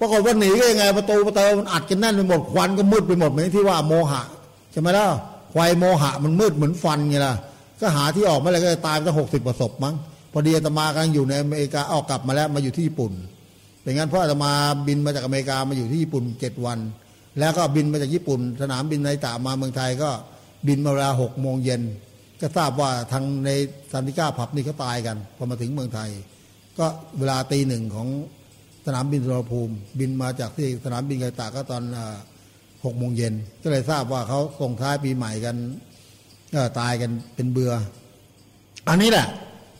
ปรากฏว่าหนีก็ยังไงประตูประตูมันอัดกันแน่นไปหมดควันก็มืดไปหมดเหมือนที่ว่าโมหะใช่ไหมล่ะควายโมหะมันมืดเหมือนฟันไงล่ะก็หาที่ออกไม่เลยก็ตายไปตั้งหกสิบประสบมั้งพอดีอาตมากำลังอยู่ในอเมริกาออกกลับมาแล้วมาอยู่ที่ญี่ปุ่นเป็นงั้นเพราะอาตมาบินมาจากอเมริกามาอยู่ที่ญี่ปุ่นเจ็ดวัน แล้วก็บินมาจากญี่ปุ่น สนามบินในตามาเมืองไทยก็บินมาเวลาหกโมงเย็นก็ทราบว่าทางในซันติก้าผับนี่เขาตายกันพอมาถึงเมืองไทย ก็เวลาตีหนึ่งของ นามบินสุวรรณภูมิ บินมาจากที่สนามบินไกตาก็ตอนหกโมงเย็นก็เลยทราบว่าเขาส่งท้ายปีใหม่กันตายกันเป็นเบือ อันนี้แหละ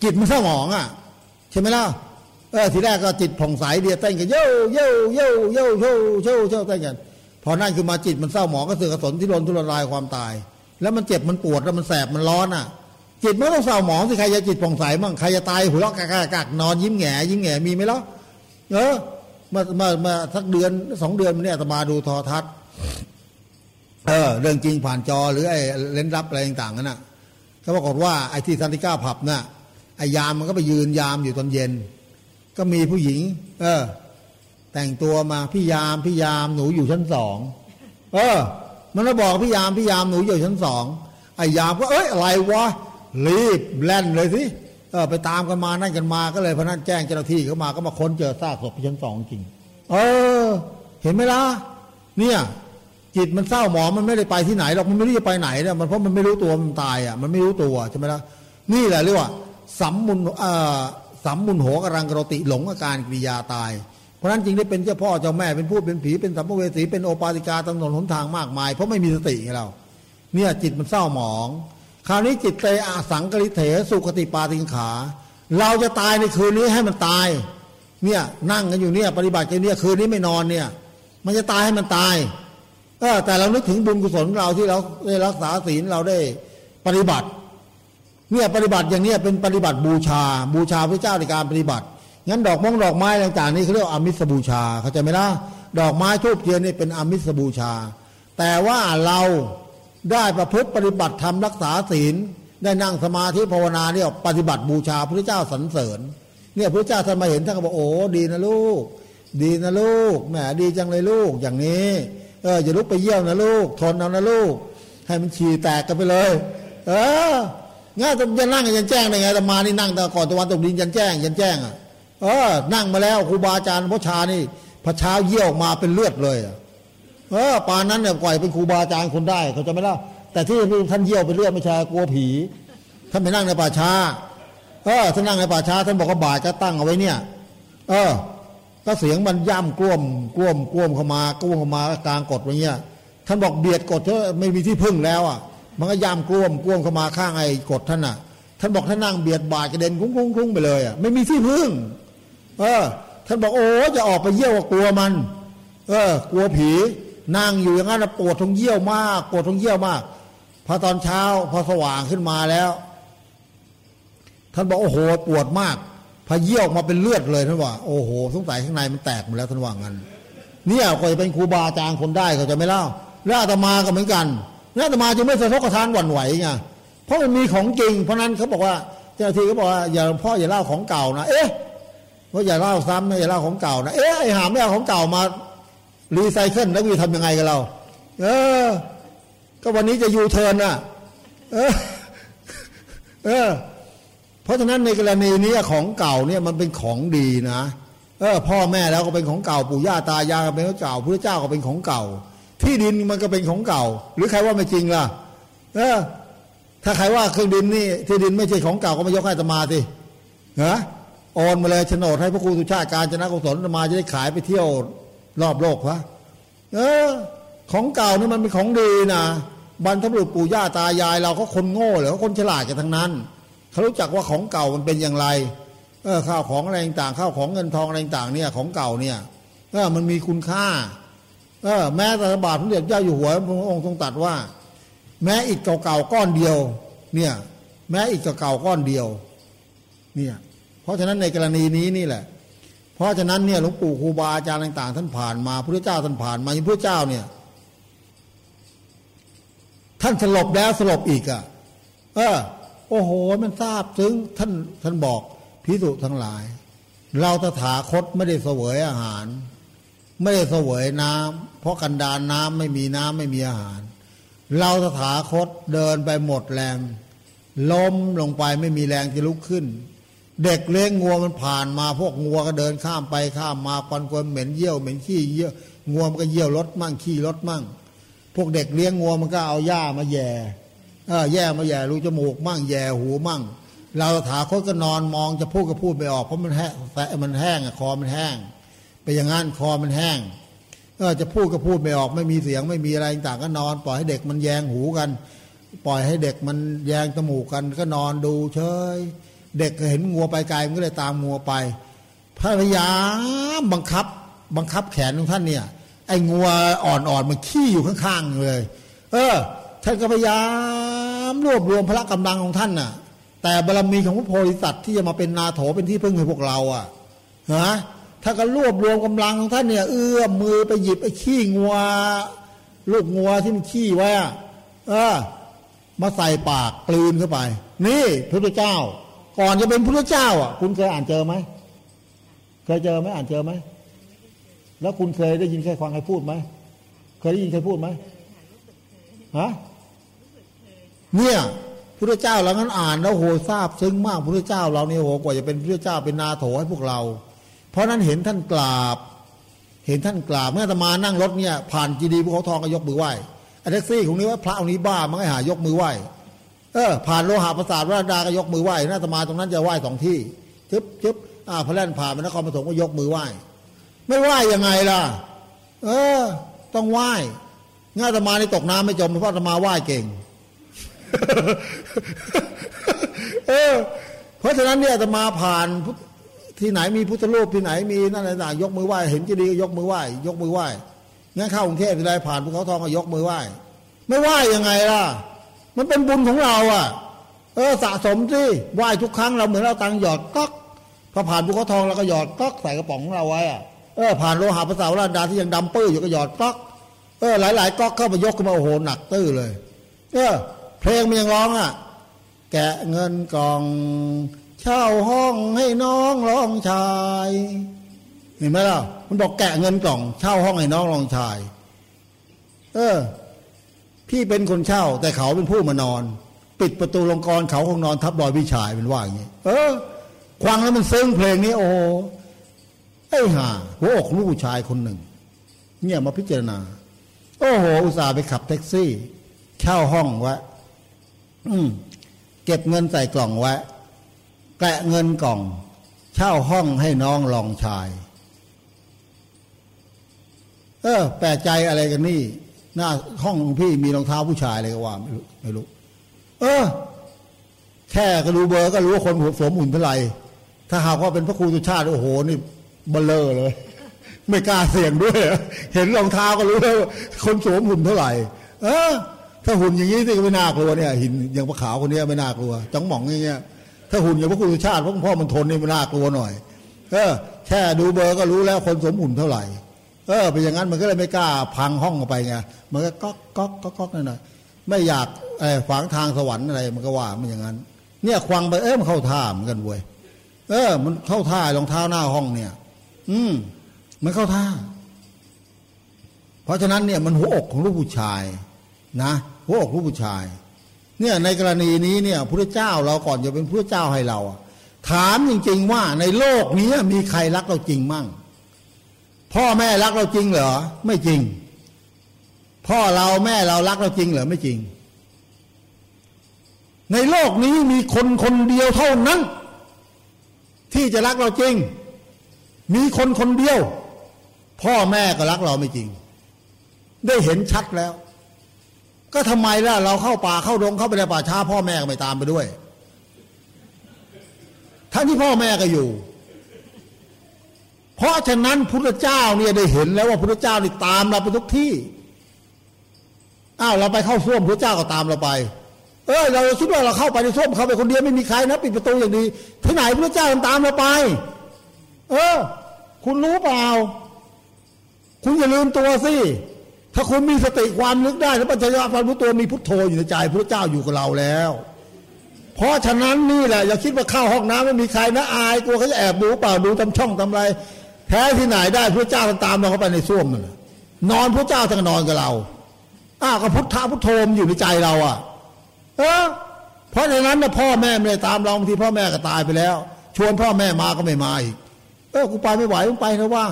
จิตมันเศร้าหมองอะ ใช่ไหมล่ะเออทีแรกก็จิตผ่องใสเดียเต้นกันเย้เย้เย้เย้เย้เย้เย้เต้นกันพอนั่นคือมาจิตมันเศร้าหมองก็เสื่อกสนที่รนทุรนลายความตาย แล้วมันเจ็บมันปวดแล้วมันแสบมันร้อนอะ จิตไม่ต้องเศร้าหมองสิใครจะจิตผ่องใสมั่งใครจะตายหัวเราะกากากนอนยิ้มแง่ยิ้มแง่มีไหมล่ะ เออมามามาสักเดือนสองเดือนเนี่ยตมาดูโทอทัศน์เออเรื่องจริงผ่านจอหรือไอ้เล่นรับอะไรต่างๆนั่นน่ะเขาบอกว่าไอ้ที่ซันติก้าผับน่ะไอ้ยามมันก็ไปยืนยามอยู่ตอนเย็น ก็มีผู้หญิง เออ แต่งตัวมาพี่ยามพี่ยามหนูอยู่ชั้นสองเออ มันก็บอกพี่ยามพี่ยามหนูอยู่ชั้นสองไอ้ยามก็เอ้ยอะไรวะรีบแล่นเลยสิ เออไปตามกันมานั่นกันมาก็เลยพนันแจ้งเจ้าหน้าที่เข้ามาก็มาค้นเจอซากศพชั้นสองจริง เออ เห็นไหมล่ะเนี่ย จิตมันเศร้าหมองมันไม่ได้ไปที่ไหนหรอกมันไม่รู้จะไปไหนเนี่ยมันเพราะมันไม่รู้ตัวมันตายอะมันไม่รู้ตัวใช่ไหมล่ะนี่แหละเรียกว่าสัมมุนเอ่อสัมมุนโหกรังกรติหลงอาการกิริยาตาย เพราะนั้นจริงได้เป็นเจ้าพ่อเจ้าแม่เป็นผู้เป็นผีเป็นสัมภเวสีเป็นโอปาติกาตำนนหนทางมากมาย เพราะไม่มีสติไงเรา เนี่ยจิตมันเศร้าหมอง คราวนี้จิตเตอสังกริเถสุขติปาติงขา เราจะตายในคืนนี้ให้มันตาย เนี่ยนั่งกันอยู่เนี่ยปฏิบัติกันเนี่ยคืนนี้ไม่นอนเนี่ย มันจะตายให้มันตายเออแต่เรานึกถึงบุญกุศลเราที่เราได้รักษาศีลเราได้ปฏิบัติ เนี่ยปฏิบัติอย่างเนี้ยเป็นปฏิบัติบูชา บูชาพระเจ้าในการปฏิบัติงั้นดอกมงดอกไม้ต่างๆนี่เขาเรียกอามิสบูชา เข้าใจไหมล่ะดอกไม้ทูบเทียนนี่เป็นอมิสบูชา แต่ว่าเรา ได้ประพฤติปฏิบัติทำรักษาศีล ได้นั่งสมาธิภาวนาเนี่ยปฏิบัติบูชาพระเจ้าสรรเสริญ เนี่ยพระเจ้าท่านมาเห็นท่านก็บอกโอ้ดีนะลูก ดีนะลูกแหมดีจังเลยลูกอย่างนี้เอออย่าลุกไปเยี่ยวนะลูก ทนเอานะลูก ให้มันฉี่แตกกันไปเลย เออง่ายจะนั่งยันแจ้งได้ไงแต่มานี่นั่งแต่ก่อนตะวันตกดินยันแจ้งยันแจ้งอะเออ นั่งมาแล้วครูบาอาจารย์พระชานี่พระเช้าเยี่ยวมาเป็นเลือดเลย เออปานนั้นเนี่ยก่อยเป็นครูบาอาจารย์คนได้เขาจะไม่เล่าแต่ที่ท่านเยี่ยวเป็นเลื่อดไม่ใช่กลัวผีท่านไปนั่งในป่าช้าเออท่านนั่งในป่าช้าท่านบอกว่าบาทจะตั้งเอาไว้เนี่ย เออก็เสียงมันย่ำกล้วมกล้วมกล้วมเข้ามากล้วมเข้ามากลางกดอย่างเงี้ยท่านบอกเบียดกดเถอะไม่มีที่พึ่งแล้วอะ มันก็ย่ำกล้วมกล้วมเข้ามาข้างไอ้กดท่านอะ ท่านบอกท่านนั่งเบียดบาดกระเด็นคุ้งคุ้งคุ้งไปเลยอะไม่มีที่พึ่ง เออ ท่านบอกโอ้จะออกไปเยี่ยวกลัวมัน เออ กลัวผี นั่งอยู่อย่างนั้นปวดทงเยี่ยวมาก ปวดทงเยี่ยวมาก พอตอนเช้าพอสว่างขึ้นมาแล้ว ท่านบอกโอ้โห ปวดมาก พอเยี่ยวออกมาเป็นเลือดเลยท่านว่าโอ้โหสงสัยข้างในมันแตกหมดแล้วท่านว่างั้นเนี่ยก็จะเป็นครูบาอาจารย์คนได้เขาจะไม่เล่าแล้วอาตมาก็เหมือนกันแล้วอาตมาจะไม่สะทกสะท้านหวั่นไหวไงเพราะมันมีของจริง เพราะนั้นเขาบอกว่าเจ้าหน้าที่เขาบอกว่าอย่าพ่ออย่าเล่าของเก่านะเอ๊ะว่าอย่าเล่าซ้ำนะอย่าเล่าของเก่านะเอ๊ะไอหาไม่เอาของเก่ามา รีไซเคิลแล้ววีทำยังไงกับเรา เออ ก็วันนี้จะยูเทิร์นอะ เออ เออ เพราะฉะนั้นในกรณีนี้ของเก่าเนี่ยมันเป็นของดีนะเออพ่อแม่แล้วก็เป็นของเก่าปู่ย่าตายายก็เป็นของเก่าพระเจ้าก็เป็นของเก่า ที่ดินมันก็เป็นของเก่า หรือใครว่าไม่จริงล่ะ เออ ถ้าใครว่าเครื่องดินนี่ ที่ดินไม่ใช่ของเก่าก็มายกให้ตมาสิฮะโอนมาเลยโฉนดให้พระครูสุชาติการจนะกุศลตมาจะได้ขายไปเที่ยว รอบโลกวะเออ ของเก่านี่มันเป็นของดีนะบรรพบุรุษปู่ย่าตายาย เราก็คนโง่หรือคนฉลาดกันทั้งนั้นเขารู้จักว่าของเก่ามันเป็นอย่างไร เออข้าวของอะไรต่างข้าวของเงินทองอะไรต่างเนี่ย ของเก่าเนี่ยเออมันมีคุณค่าเออแม้แต่บาทพระเดชเจ้าอยู่หัวพระองค์ทรงตรัสว่า แม้อิฐเก่าๆก้อนเดียว เนี่ย แม้อิฐเก่าๆก้อนเดียว เนี่ย เพราะฉะนั้นในกรณีนี้นี่แหละ เพราะฉะนั้นเนี่ยหลวงปู่ครูบาอาจารย์ต่างๆท่านผ่านมาพระเจ้าท่านผ่านมาพระเจ้าเนี่ย ท่านสลบแล้วสลบอีกอะ เออ โอ้โห มันทราบถึงท่านท่านบอกพิสุทั้งหลาย เราตถาคตไม่ได้เสวยอาหาร ไม่ได้เสวยน้ำเพราะกันดานน้ำไม่มีน้ำไม่มีอาหาร เราสถาคตเดินไปหมดแรงล้มลงไปไม่มีแรงจะลุกขึ้น เด็กเลี้ยงงัวมันผ่านมาพวกงัวก็เดินข้ามไปข้ามมาควันควนเหม็นเยี่ยวเหม็นขี้เยี่ยวงัวมันก็เยี่ยวรถมั่งขี้รถมั่ง พวกเด็กเลี้ยงงัวมันก็เอาหญ้ามาแย่เออแย่มาแย่รูจมูกมั่งแย่หูมั่ง เราถาคตก็นอนมองจะพูดก็พูดไม่ออกเพราะมันแห้งแต่มันแห้งอคอมันแห้ง ไปอย่างงั้นคอมันแห้งเออจะพูดก็พูดไม่ออกไม่มีเสียงไม่มีอะไรต่างก็นอน ปล่อยให้เด็กมันแยงหูกัน ปล่อยให้เด็กมันแยงจมูกกันก็นอนดูเฉย เด็กเห็นงัวไปไกลมันก็เลยตามงัวไปพยายามบังคับบังคับแขนของท่านเนี่ย ไอ้งัวอ่อนๆมันขี้อยู่ข้างๆเลย เออ ท่านก็พยายามรวบรวมพละกำลังของท่านน่ะ แต่บารมีของพระโพธิสัตว์ที่จะมาเป็นนาโถเป็นที่พึ่งให้พวกเราอะฮะถ้าก็รวบรวมกำลังของท่านเนี่ย เอื้อมมือไปหยิบไอ้ขี้งัว ลูกงัวที่มันขี้ไว้อะเออ มาใส่ปากกลืนเข้าไป นี่พระเจ้า ก่อนจะเป็นพระเจ้า อะ คุณเคยอ่านเจอไหมเคยเจอไหมอ่านเจอไหมแล้วคุณเคยได้ยินใครฟังใครพูดไหมเคยได้ยินใครพูดไหมฮะเนี่ยพระเจ้าเรางั้นอ่านแล้วโหทราบซึ้งมากพระเจ้าเราเนี่ยโหกว่าจะเป็นพระเจ้าเป็นนาโถให้พวกเรา เพราะนั้นเห็นท่านกราบ เห็นท่านกราบเมื่อตมานั่งรถเนี่ยผ่านจีดีภูเขาทองก็ยกมือไหว้ไอ้แท็กซี่ของนี้ว่าพระองค์นี้บ้ามันก็หายกมือไหว้ เออผ่านโลหะประสาทวราดาก็ยกมือไหว้หน้าตมาตรงนั้นจะไหว้สองที่จึ๊บจึ๊บอ่าพระแล่นผ่านไปนครปฐมก็ยกมือไหว้ไม่ไหว้ยังไงล่ะ เออ ต้องไหว้ง่าตมาในตกน้ำไม่จมเพราะตมาไหว้เก่ง เออ เพราะฉะนั้นเนี่ยตมาผ่านที่ไหนมีพุทธรูปที่ไหนมีนั่นอะไรต่างยกมือไหว้เห็นจีดีก็ยกมือไหว้ยกมือไหว้งั้นเข้ากรุงเทพทีไรผ่านภูเขาทองก็ยกมือไหว้ไม่ไหว้ยังไงล่ะ มันเป็นบุญของเราอะ เออสะสมสิไหว้ทุกครั้งเราเหมือนเราตังหยอดก๊อกพอผ่านภูเขาทองเราก็หยอดก๊อกใส่กระป๋องของเราไว้อะเออผ่านโลหะภาษาราดาที่ยังดำปื้ออยู่ก็หยอดก๊อกเออหลายๆก๊อกเข้าไปยกขึ้นมาโอ้โหหนักตื้อเลย เออ เพลงมันยังร้องอะ แกะเงินกล่องเช่าห้องให้น้องร้องชายเห็นไหมล่ะ มันบอกแกะเงินกล่อง เช่าห้องให้น้องร้องชาย เออ พี่เป็นคนเช่า แต่เขาเป็นผู้มานอน ปิดประตูลงกรเขาคงนอนทับรอยพี่ชายเป็นว่าอย่างนี้เออควังแล้วมันซึ้งเพลงนี้ โอ้ไอ้ห่าหัวอกลูกชายคนหนึ่ง เนี่ยมาพิจารณา โอ้โห อุตส่าห์ไปขับแท็กซี่ เช่าห้องไว้อืมเก็บเงินใส่กล่องไว้แกะเงินกล่อง เช่าห้องให้น้องรองชาย เออ แปลกใจอะไรกันนี่ หน้าห้องของพี่มีรองเท้าผู้ชายอะไรก็ว่าไม่รู้ไม่รู้ เออ แค่ก็รู้เบอร์ก็รู้ว่าคนหัวสวมหุ่นเท่าไหร่ถ้าหากว่าเป็นพระครูสุชาติโอ้โหนี่เบลเลอร์เลย ไม่กล้าเสี่ยงด้วย เห็นรองเท้าก็รู้แล้วคนสวมหุ่นเท่าไหร่ เออ ถ้าหุ่นอย่างนี้สิก็ไม่น่ากลัวเนี่ย หินอย่างพระขาวคนนี้ไม่น่ากลัวจังหม่องอย่างเงี้ยถ้าหุ่นอย่างพระครูสุชาติพระพ่อมันทนนี่มันน่ากลัวหน่อย เออ แค่ดูเบอร์ก็รู้แล้วคนสวมหุ่นเท่าไหร่ เออเป็นอย่างนั้นมันก็เลยไม่กล้าพังห้องออกไปไงมันก็ก๊อกก๊อกก๊อกก๊อกนั่นน่ะไม่อยากไอ้ขวางทางสวรรค์อะไรมันก็ว่ามันอย่างนั้น เนี่ยควังไปเออมันเข้าท่าเหมือนกันเว้ยเออ มันเข้าท่ารองเท้าหน้าห้องเนี่ย อืมมันเข้าท่า เพราะฉะนั้นเนี่ยมันหัวอกของลูกผู้ชาย นะหัวอกลูกผู้ชาย เนี่ยในกรณีนี้เนี่ยพระเจ้าเราก่อนจะเป็นพระเจ้าให้เรา ถามจริง ๆ ว่าในโลกนี้มีใครรักเราจริงมั่ง พ่อแม่รักเราจริงเหรอ ไม่จริง พ่อเราแม่เรารักเราจริงเหรอไม่จริง ในโลกนี้มีคนคนเดียวเท่านั้น ที่จะรักเราจริง มีคนคนเดียว พ่อแม่ก็รักเราไม่จริง ได้เห็นชัดแล้ว ก็ทำไมล่ะเราเข้าป่าเข้าดงเข้าไปในป่าช้าพ่อแม่ก็ไม่ตามไปด้วยทั้งที่พ่อแม่ก็อยู่ เพราะฉะนั้นพุทธเจ้าเนี่ยได้เห็นแล้วว่าพุทธเจ้านี่ตามเราไปทุกที่อ้าวเราไปเข้าส้วมพระเจ้าก็ตามเราไป เออเราคิดว่าเราเข้าไปในส้วมเข้าไปคนเดียวไม่มีใครนะปิดประตูอย่างดีที่ไหนพระเจ้าตามเราไป เออ คุณรู้เปล่า คุณอย่าลืมตัวสิถ้าคุณมีสติความนึกได้แล้วปัญญาความรู้ตัวมีพุทโธอยู่ในใจพระเจ้าอยู่กับเราแล้ว เพราะฉะนั้นนี่แหละอย่าคิดว่าเข้าห้องน้ำไม่มีใครนะอายกลัวเขาจะแอบดูเปล่าดูทำช่องทำอะไร แท้ที่ไหนได้พระเจ้าตามเราเข้าไปในส้วมนั่นนอนพระเจ้าทั้งนอนกับเรา อ้าวก็พุทธะพุทโธมอยู่ในใจเราอะ เออเพราะฉะนั้นนะพ่อแม่ไม่ได้ตามเราบางทีพ่อแม่ก็ตายไปแล้ว ชวนพ่อแม่มาก็ไม่มาอีกเออกูไปไม่ไหวมึงไปนะว่า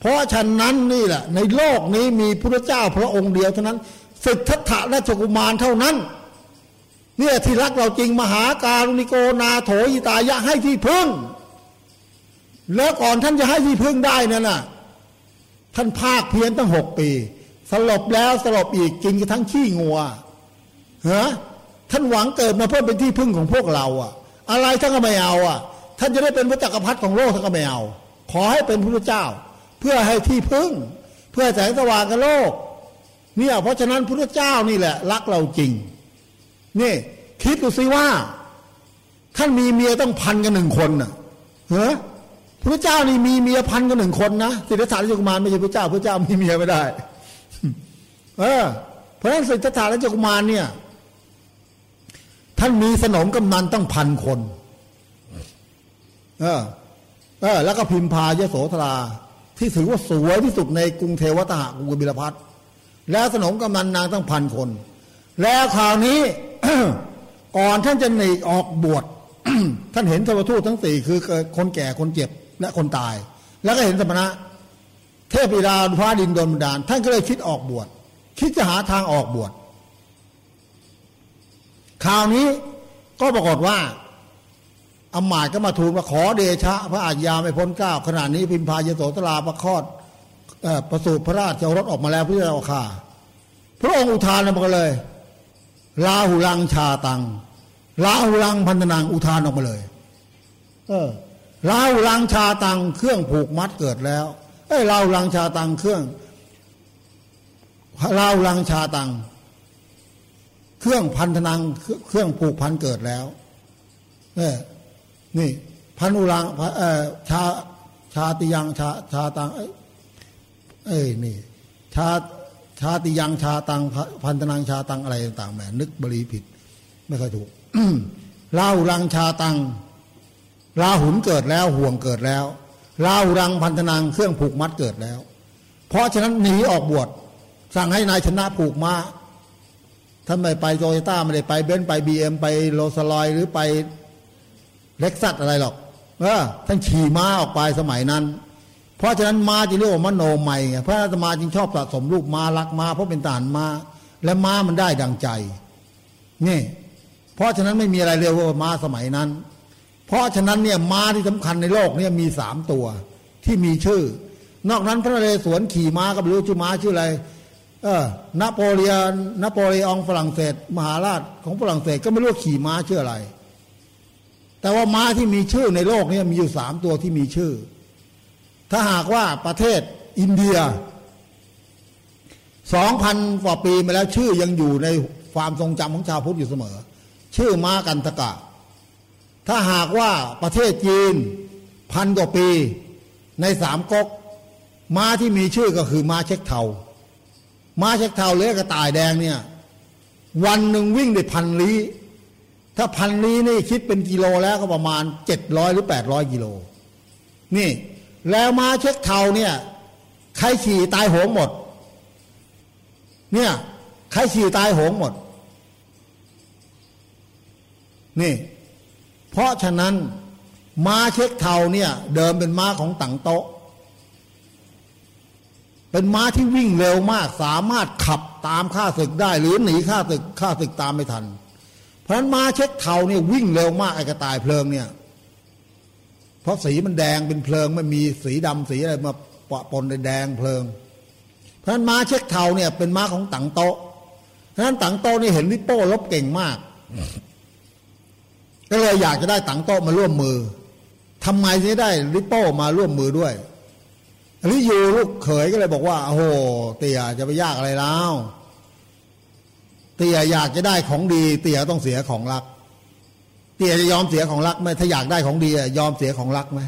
เพราะฉะนั้นนี่แหละ ในโลกนี้มีพระเจ้าพระองค์เดียวเท่านั้นสิทธัตถะและจกุมารเท่านั้น เนี่ยที่รักเราจริงมหาการุณิโกนาโถยิตายะให้ที่พึ่ง แล้วก่อนท่านจะให้ที่พึ่งได้นั่นน่ะ ท่านภาคเพียรตั้งหกปี สลบแล้วสลบอีกกินกระทั่งขี้งัวฮะท่านหวังเกิดมาเพื่อเป็นที่พึ่งของพวกเราอะ อะไรท่านก็ไม่เอาอะ ท่านจะได้เป็นพระจักรพรรดิของโลกท่านก็ไม่เอา ขอให้เป็นพระเจ้า เพื่อให้ที่พึ่ง เพื่อแสงสว่างกับโลก เนี่ยเพราะฉะนั้นพระเจ้านี่แหละ รักเราจริง นี่ คิดดูสิว่า ท่านมีเมียต้องพันกันหนึ่งคนน่ะเฮ้ พระเจ้านี่มีเมียพันกันหนึ่งคนนะสิทธัตถะราชกุมารไม่ใช่พระเจ้าพระเจ้ามีเมียไม่ได้ เออ เพราะฉะนั้นสิทธัตถะราชกุมารเนี่ย ท่านมีสนมกำนันตั้งพันคน เออ เออ แล้วก็พิมพายโสธรา ที่ถือว่าสวยที่สุดในกรุงเทวตหะกรุงบิลพัทแล้วสนมกำนันนางตั้งพันคน แล้วคราวนี้ก่อนท่านจะหนีออกบวชท่านเห็นเทวทูตทั้งสี่คือคนแก่คนเจ็บ และคนตาย แล้วก็เห็นสมณะ เทพปิดาพระดินโดนบันดาล ท่านก็เลยคิดออกบวชคิดจะหาทางออกบวชคราวนี้ก็ปรากฏว่าอมาตย์ก็มาทูลว่าขอเดชะ พระอาญาไม่พ้นเก้าขณะนี้พิมพายโสตราประคลอดประสูติพระราชรถออกมาแล้วเพื่อเอาค่าพระองค์อุทานมาเลยลาหุลังชาตังลาหุลังพันธนังอุทานออกมาเลย เออ ลาลังชาตังเครื่องผูกมัดเกิดแล้วเอ้ยลาลังชาตังเครื่องลาลังชาตัง เครื่องพันธนังเครื่องผูกพันเกิดแล้วเออนี่พันุลังเออชาชาติยังชาชาตังเอ้ยเอ้ยนี่ชาชาติยังชาตัง พันธนังชาตังอะไรต่างๆแหมนึกบริผิด ไม่ค่อยถูกเล่าลังชาตัง ลาหุนเกิดแล้วห่วงเกิดแล้วลาหุรังพันธนังเครื่องผูกมัดเกิดแล้ว เพราะฉะนั้นหนีออกบวชสั่งให้นายชนะผูกมาท่านไม่ไปโตโยต้าไม่ได้ไปเบนซ์ไปบีเอ็มไปโรสลอยหรือไปเล็กซัสอะไรหรอกเออท่านขี่ม้าออกไปสมัยนั้น เพราะฉะนั้นม้าจึงเรียกว่ามโนใหม่ไงพระอาตมาจึงชอบสะสมรูปม้ารักม้าเพราะเป็นทหารม้า และม้ามันได้ดังใจนี่เพราะฉะนั้นไม่มีอะไรเรียกว่าม้าสมัยนั้น เพราะฉะนั้นเนี่ยม้าที่สำคัญในโลกเนี่ยมีสามตัวที่มีชื่อ นอกนั้นพระนเรศวรขี่ม้าก็ไม่รู้ชื่อม้าชื่ออะไร เออนโปเลียนนโปเลียองฝรั่งเศส มหาราชของฝรั่งเศสก็ไม่รู้ขี่ม้าชื่ออะไร แต่ว่าม้าที่มีชื่อในโลกเนี้มีอยู่สามตัวที่มีชื่อ ถ้าหากว่าประเทศอินเดียสองพันกว่าปีมาแล้วชื่อยังอยู่ในความทรงจำของชาวพุทธอยู่เสมอ ชื่อม้ากันตะกะ ถ้าหากว่าประเทศจีนพันกว่าปีในสามก๊กม้าที่มีชื่อก็คือม้าเซ็กเธาว์ม้าเซ็กเธาว์หรือกระต่ายแดงเนี่ย วันหนึ่งวิ่งได้พันลี้ ถ้าพันลี้นี่คิดเป็นกิโลแล้วก็ประมาณเจ็ดร้อยหรือแปดร้อยกิโล นี่ แล้วม้าเซ็กเธาว์เนี่ย ใครขี่ตายโหงหมด เนี่ยใครขี่ตายโหงหมด นี่ เพราะฉะนั้นม้าเซ็กเธาว์เนี่ยเดิมเป็นม้าของตั๋งโต๊ะ เป็นม้าที่วิ่งเร็วมาก สามารถขับตามข้าศึกได้ หรือหนีข้าศึกข้าศึกตามไม่ทัน เพราะนั้นม้าเซ็กเธาว์เนี่ยวิ่งเร็วมากไอ้กระต่ายเพลิงเนี่ย เพราะสีมันแดงเป็นเพลิงไม่มีสีดำสีอะไรมาปะปนในแดงเพลิง เพราะนั้นม้าเซ็กเธาว์เนี่ยเป็นม้าของตั๋งโต๊ะเพราะนั้นตังโตนี่เห็นลิโป้ลบเก่งมาก ก็เลยอยากจะได้ตังโตมาร่วมมือทำไมถึงได้ลิปโป้มาร่วมมือด้วยลิยูลูกเขยก็เลยบอกว่าโอ้โหเตี่ยจะไปยากอะไรแล้วเตี่ยอยากจะได้ของดี เตี่ยต้องเสียของรัก เตี่ยจะยอมเสียของรักไหมถ้าอยากได้ของดียอมเสียของรักไหม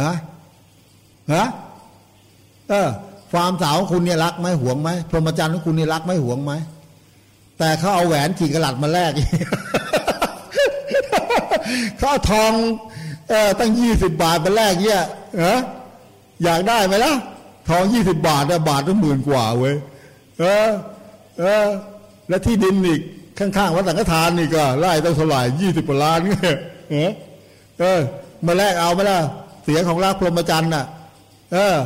ฮะฮะเออความสาวของคุณเนี่ยรักไหมหวงไหมพรหมจรรย์ของคุณเนี่ยรักไหมหวงไหมแต่เขาเอาแหวนขี่กระหลัดมาแลก เขาทองเออตั้งยี่สิบบาทมาแลกเนี่ยเหรออยากได้ไหมล่ะทองยี่สิบบาทอะบาทต้องหมื่นกว่าเว้ยเออเออแล้วที่ดินอีกข้างๆวัดสังฆทานนี่ก็ไล่ตั้งเท่าไหร่ยี่สิบกว่าล้านเงี้ยเออเออ มาแลกเอาไหมล่ะเสียของรักพรหมจรรย์น่ะ เออ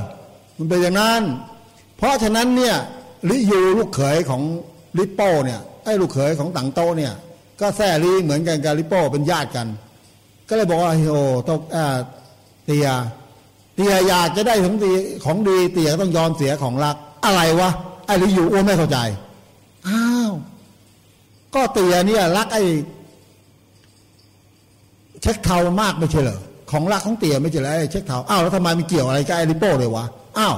มันเป็นอย่างนั้น เพราะฉะนั้นเนี่ยลิยูลูกเขยของลิปโป้เนี่ยไอ้ลูกเขยของตังโตเนี่ย ก็แซ่ลีเหมือนกันกับลิโป้เป็นญาติกัน ก็เลยบอกว่าโอ้ต้ออเตีย เตียอยากจะได้ของดีของดี เตียต้องยอมเสียของรัก อะไรวะไอ้ลิยูอ้วนไม่เข้าใจอ้าวก็เตียเนี่ยรักไอ้เช็คเทามากไม่ใช่เหรอของรักของเตียไม่ใช่เหรอไอ้เช็คเทาอ้าวแล้วทำไมมันเกี่ยวอะไรกับไอ้ลิโป้เลยวะอ้าว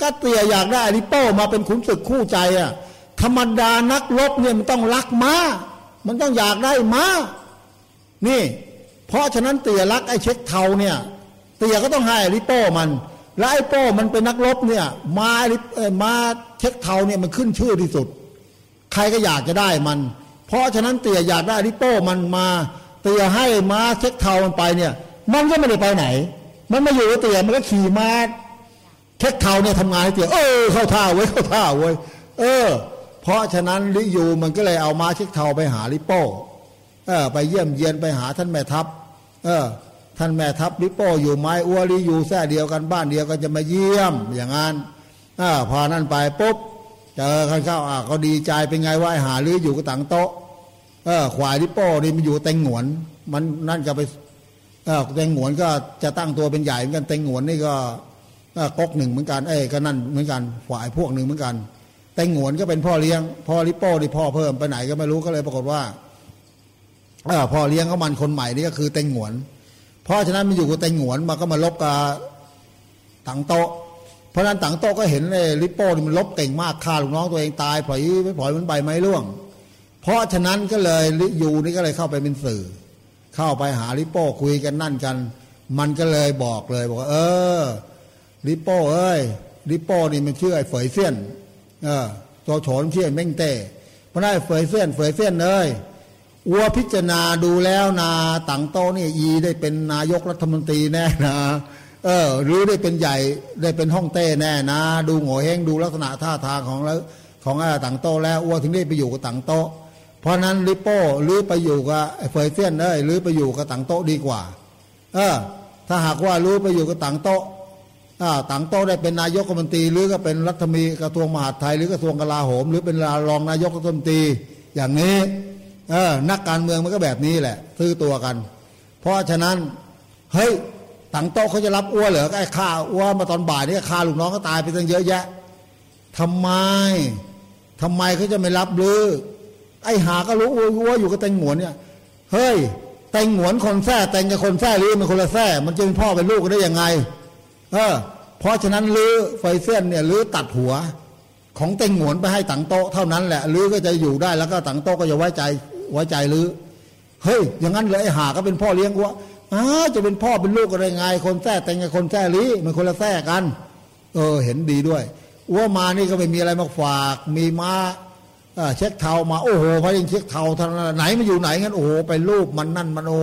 ก็เตียอยากได้ไอ้ลิโป้มาเป็นขุนศึกคู่ใจอะธรรมดานักรบเนี่ยมันต้องรักม้า มันต้องอยากได้ม้านี่ เพราะฉะนั้นเตียรักไอ้เช็คเทาเนี่ย เตียก็ต้องให้ไอ้ลิโป้มัน แล้วไอ้โป้มันเป็นนักรบเนี่ยมาลิเอ่อมาเช็คเทาเนี่ยมันขึ้นชื่อที่สุด ใครก็อยากจะได้มัน เพราะฉะนั้นเตียอยากได้ลิโป้มันมา เตียให้ม้าเช็คเทามันไปเนี่ย มันก็ไม่ได้ไปไหน มันมาอยู่กับเตียมันก็ขี่ม้าเช็คเทาเนี่ยทำงานให้เตียเออเข้าท่าเว้ยเข้าท่าเว้ยเออ เพราะฉะนั้นลิยูมันก็เลยเอาม้าเช็คเทาไปหาลิโป้เออไปเยี่ยมเยียนไปหาท่านแม่ทัพ เออ ท่านแม่ทัพลิโป้อยู่ไม้อัวลิยูแท้เดียวกันบ้านเดียวกันจะมาเยี่ยมอย่างนั้นอ่าพอนั่นไปปุ๊บเจอกันเข้าอะเขาดีใจเป็นไงว่าหาลืออยู่กับตังโต๊ะเออขวายลิโป้นี่มันอยู่เต็งหงวน มันนั่นก็ไปเออเต็งหงวนก็จะตั้งตัวเป็นใหญ่เหมือนกันเต็งหงวนนี่ก็ก๊กหนึ่งเหมือนกัน เอ้ก็นั่นเหมือนกันฝ่ายพวกหนึ่งเหมือนกัน เต็งหงวนก็เป็นพ่อเลี้ยง พ่อลิโป้นี่พ่อเพิ่มไปไหนก็ไม่รู้ก็เลยปรากฏว่าเออพ่อเลี้ยงเขามันคนใหม่นี่ก็คือเต็งหวนเพราะฉะนั้นมันอยู่กับเต็งหวนมาก็มาลบกับตังโตเพราะนั้นตังโตก็เห็นเลยลิปโป้นี่มันลบเก่งมากฆ่าลูกน้องตัวเองตายปล่อยไม่ปล่อยมันใบไม้ร่วง เพราะฉะนั้นก็เลยลิยูนี่ก็เลยเข้าไปเป็นสื่อ เข้าไปหาลิโป้คุยกันนั่นกัน มันก็เลยบอกเลยบอกว่าเออลิโป้เอ้ยลิโป้นี่มันชื่อไอ้เฟยเซียน ตัวโฉนชื่อไอ้เม่งเต้เพราะนั้นไอ้เฟยเซียนเฟยเซียนเอ้ยอัวพิจารณาดูแล้วนาตังโตนี่อีได้เป็นนายกรัฐมนตรีแน่นะเออหรือได้เป็นใหญ่ได้เป็นห้องเต้แน่นะ ดูโง่เฮงดูลักษณะท่าทางของแล้วของไอ้ตังโตแล้วอัวถึงได้ไปอยู่กับตังโตเพราะนั้นลิโป้หรือไปอยู่กับเฟยเซียนเอ้ยหรือไปอยู่กับตังโตดีกว่า เออ ถ้าหากว่ารู้ไปอยู่กับตังโต อ่าตังโต้ได้เป็นนายกรัฐมนตรีหรือก็เป็นรัฐมนตรีกระทรวงมหาดไทยหรือกระทรวงกลาโหม หรือเป็นรองนายกรัฐมนตรีอย่างนี้เออนักการเมืองมันก็แบบนี้แหละซื้อตัวกัน เพราะฉะนั้นเฮ้ยตังโต้เขาจะรับอ้วเหรอไอ้ข้าอ้วมาตอนบ่ายนี่ข้าลูกน้องก็ตายไปตั้งเยอะแยะทำไมทำไมเขาจะไม่รับหรือ ไอ้หาก็รู้อ้วอยู่กับแตงหวนเนี่ยเฮ้ยแตงหวนคนแท้แตงกับคนแท้หรือมันคนละแท้มันจะเป็นพ่อเป็นลูกกันได้ยังไง เออเพราะฉะนั้นลือไฟเส้นเนี่ยลื้อตัดหัว ของเต็งหวนไปให้ตังโต๊ะเท่านั้นแหละลื้อก็จะอยู่ได้แล้วก็ตังโต๊ะก็จะไว้ใจไว้ใจลือเฮ้ยอย่างนั้นเลยไอ้หาก็เป็นพ่อเลี้ยงวะอ้าจะเป็นพ่อเป็นลูกกันได้ไง คนแท้แต่งกับคนแท้ลีมันคนละแท้กัน เออ เห็นดีด้วยอ้วมานี่ก็ไม่มีอะไรมาฝาก มีม้าเช็คเทามาโอ้โหพอยิงเช็คเทาท่านไหนมันอยู่ไหนงั้นโอ้โหไปรูปมันนั่นมันโอ้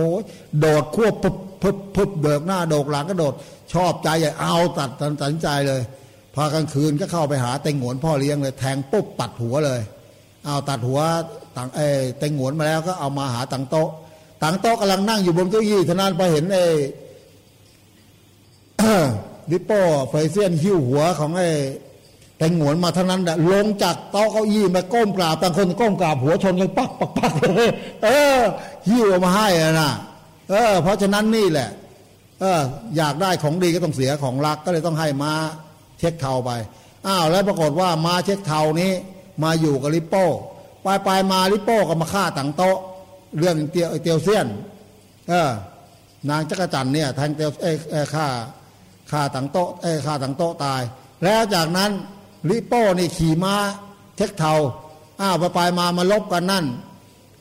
โดดควบปุ๊บ ปุ๊บปุ๊บเบิกหน้าโดกหลังก็โดด ชอบใจใหญ่เอาตัดตัดสินใจเลย พอกลางคืนก็เข้าไปหาเต็งหวนพ่อเลี้ยงเลย แทงปุ๊บตัดหัวเลย เอาตัดหัวตังเอเต็งหวนมาแล้วก็เอามาหาตังโต๊ะตังโต๊ะกำลังนั่งอยู่บนเก้าอี้ท่านพอเห็นไอ้ลิปโป้เฟเซียนหิ้วหัวของไอ้แต่งหวนมาเท่านั้นแหละลงจากโต๊ะเก้าอี้มาก้มกราบต่างคนก้มกราบหัวชนกันปักปักปักเลยเออหิ้วมาให้อะนะ เออ เพราะฉะนั้นนี่แหละ เออ อยากได้ของดีก็ต้องเสียของรักก็เลยต้องให้มาเช็คเทาไปอ้าวแล้วปรากฏว่ามาเช็คเทานี้ มาอยู่กับลิปโป้ไปไปมาลิปโป้ก็มาฆ่าต่างโต๊ะ เรื่องเตียวเตียวเซียน เออนางจักรจันเนี่ยแทงเตียวเอ้เอ้ฆ่าฆ่าต่างโต๊ะเอ้ฆ่าต่างโต๊ะตาย แล้วจากนั้นลิโป้นี่ขี่ม้าเช็คเทาอ้าวไปไปมามาลบกันนั่น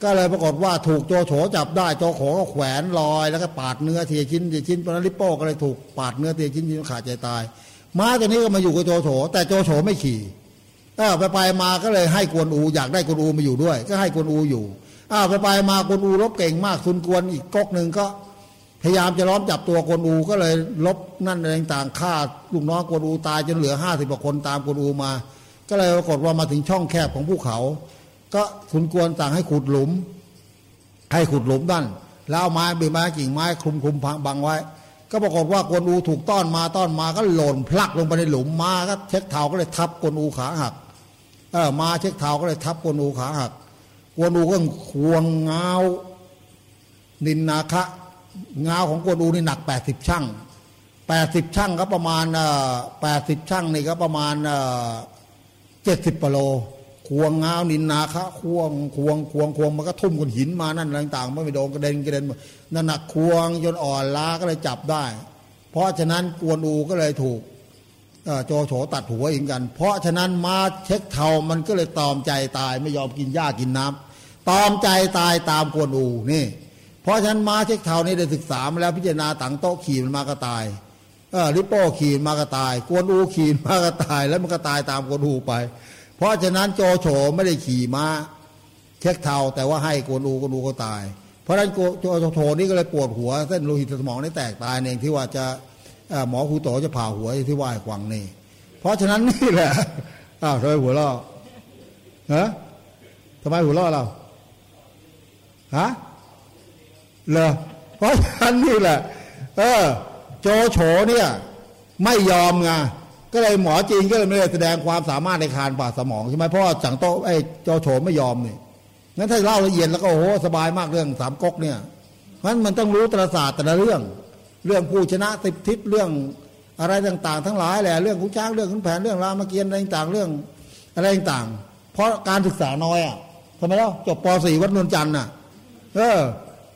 ก็เลยปรากฏว่าถูกโจโฉจับได้โจโฉก็แขวนลอยแล้วก็ปาดเนื้อเทียชิ้นเทียชิ้นเพราะนั้นลิโป้ก็เลยถูกปาดเนื้อเทียชิ้นชิ้นขาดใจตาย ม้าตัวนี้ก็มาอยู่กับโจโฉแต่โจโฉไม่ขี่อ้าวไปไปมาก็เลยให้กวนอูอยากได้กวนอูมาอยู่ด้วย ก็ให้กวนอูอยู่อ้าวไปไปมากวนอูรบเก่งมากซุนกวนอีกก๊กหนึ่งก็ พยายามจะล้อมจับตัวกวนอูก็เลยลบนั่นอะไรต่างฆ่าลูกน้องกวนอูตายจนเหลือห้าสิบกว่าคนตามกวนอูมา ก็เลยปรากฏว่ามาถึงช่องแคบของภูเขา ก็ขุนกวนต่างให้ขุดหลุม ให้ขุดหลุมนั่นแล้วเอาไม้ใบไม้กิ่งไม้คลุมคลุมพังบังไว้ ก็ปรากฏว่ากวนอูถูกต้อนมาต้อนมาก็หล่นพลักลงไปในหลุมมาก็เช็คเท้าก็เลยทับกวนอูขาหักเออมาเช็คเท้าก็เลยทับกวนอูขาหักกวนอูก็ควงเงานินนาคะเงาของกวนอูนี่หนักแปดสิบช่างแปดสิบช่างก็ประมาณแปดสิบช่างนี่ก็ประมาณเจ็ดสิบกโล ควงเงานินนาคะควงควงควงควงมันก็ทุ่มก้อนหินมานั่นต่างๆ ไม่โดนกระเด็นกระเด็นนั่นหนักควงจนอ่อนล้าก็เลยจับได้ เพราะฉะนั้นกวนอูก็เลยถูกโจโฉตัดหัวอีกกัน เพราะฉะนั้นมาเช็คเทามันก็เลยตอมใจตายไม่ยอมกินหญ้ากินน้ำตอมใจตายตามกวนอูนี่ เพราะฉะนั้นมาเช็คเทานี่ได้ศึกษามาแล้วพิจารณาต่างโต๊ะขี่มันมาก็ตายเออริโป้ขี่มาก็ตาย กวนอูขี่มาก็ตาย แล้วมันก็ตายตามกวนอูไป เพราะฉะนั้นโจโฉไม่ได้ขี่ม้าเช็คเทาแต่ว่าให้กวนอูกวนอูก็ตาย เพราะฉะนั้นโจโฉนี่ก็เลยปวดหัวเส้นโลหิตสมองได้แตกตายเองที่ว่าจะหมอครูโตจะผ่าหัวที่ว่าควังนี่ เพราะฉะนั้นนี่แหละอ้าวทำไมหัวเราะฮะทำไมหัวเราะเราฮะเหรอเพราะฉะนั้นนี่แหละ เออ โจโฉเนี่ย ไม่ยอมไง ก็เลยหมอจีนก็เลยไม่ได้แสดงความสามารถในคานผ่าสมองใช่ไหมเพราะจังโตไอ้โจโฉไม่ยอมนี่งั้นถ้าเล่าละเอียดแล้วก็โอ้โหสบายมากเรื่องสามก๊กเนี่ยงั้นมันต้องรู้ตรศาสตร์แต่ละเรื่อง เรื่องผู้ชนะติดทิศเรื่องอะไรต่างๆ ทั้งหลายแหละเรื่องขุนช้างเรื่องขุนแผนเรื่องรามเกียรติอะไรต่างเรื่องอะไรต่างเพราะการศึกษาน้อยอะทำไมล่ะจบป .4 วัดนวลจันทร์น่ะเออ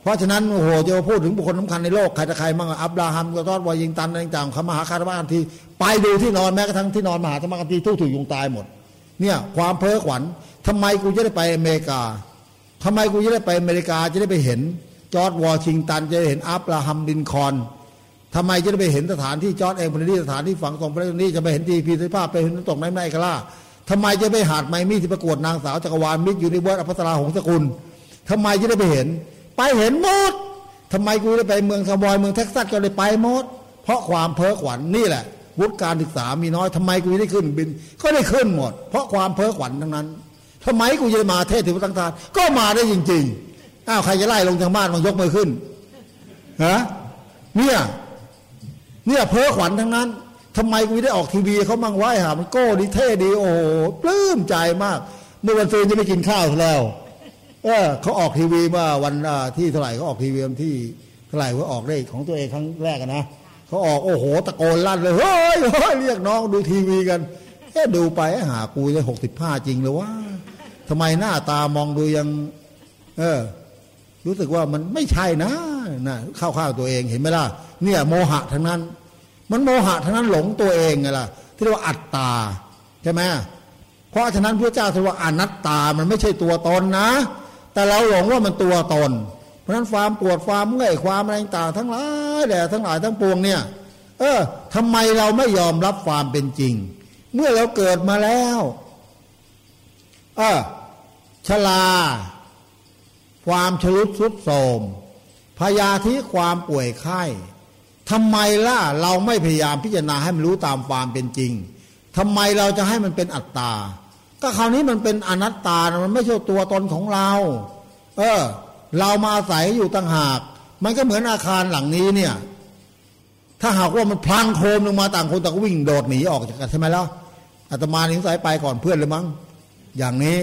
เพราะฉะนั้นโอ้โหจะพูดถึงบุคคลสำคัญในโลกใครจะใครมั่งอับราฮัมกระตอดวายิงตันอะไรต่างๆคำมหาคารวะกันที ไปดูที่นอนแม้กระทั่งที่นอนมหาธรรมกันทีทุกถูกยุงตายหมด เนี่ยความเพ้อขวัญทำไมกูจะได้ไปอเมริกาทำไมกูจะได้ไปอเมริกาจะได้ไปเห็นจอร์ดวอชิงตันจะเห็นอับราฮัมดินคอนทำไมจะได้ไปเห็นสถานที่จอร์ดเองพนนี้สถานที่ฝังตรงพระนี้จะไปเห็นทีพีสิภาพไปเห็นตกในไมกล่าทำไมจะไปหาดไมมี่ที่ประกวดนางสาวจักรวาลมิตรอยู่ในเวิร์ดอภัสราหงสกุลทำไมจะได้ไปเห็น ไปเห็นหมดทำไมกูได้ไปเมืองสบอยเมืองเท็กซัสก็เลยไปหมดเพราะความเพ้อขวัญนี่แหละ วุฒิการศึกษามีน้อยทำไมกูได้ขึ้นบิน ก็ได้ขึ้นหมด เพราะความเพ้อขวัญทั้งนั้นทำไมกูจะมาเทศถึงตั้งทานก็มาได้จริงๆอ้าวใครจะไล่ลงทางบ้านมายกมือขึ้นฮะเนี่ยเนี่ยเพ้อขวัญทั้งนั้นทำไมกูได้ออกทีวีเขามั่งไหวหามันโก้ดีเท่ดีโอ้โหปลื้มใจมาก เมื่อวันซืนจะไม่กินข้าวแล้วเออเขาออกทีวีเมื่อวันที่เท่าไหร่เขาออกทีวีที่เท่าไหร่เขาออกได้ของตัวเองครั้งแรกนะ เขาออกโอ้โหตะโกนลั่นเลยเฮ้ยเฮ้ยเรียกน้องดูทีวีกันแค่ดูไปหากูจะหกสิบห้าจริงเลยว่าทำไมหน้าตามองดูยัง เออ รู้สึกว่ามันไม่ใช่นะนะเข้าข้าวตัวเองเห็นไหมล่ะเนี่ย โมหะทั้งนั้น มันโมหะทั้งนั้นหลงตัวเองไงล่ะ ที่เรียกว่าอัตตาใช่ไหมเพราะฉะนั้นพระเจ้าทว่าอนัตตามันไม่ใช่ตัวตนนะ แต่เราหลงว่ามันตัวตน เพราะฉะนั้นความปวดความเมื่อยความอะไรต่างทั้งหลายแหละทั้งหลายทั้งปวงเนี่ย เออทำไมเราไม่ยอมรับความเป็นจริง เมื่อเราเกิดมาแล้วเออชลา ความชลุดสุดโทมพยาธิความป่วยไข้ทำไมล่ะเราไม่พยายามพิจารณาให้มันรู้ตามความเป็นจริงทำไมเราจะให้มันเป็นอัตตา ก็คราวนี้มันเป็นอนัตตา มันไม่ใช่ตัวตนของเรา เออ เรามาอาศัยอยู่ต่างหาก มันก็เหมือนอาคารหลังนี้เนี่ย ถ้าหากว่ามันพลังโคมลงมาต่างคนต่างวิ่งโดดหนีออกจากกันใช่ไหมล่ะอาตมาหนิงสายไปก่อนเพื่อนเลยมั้งอย่างนี้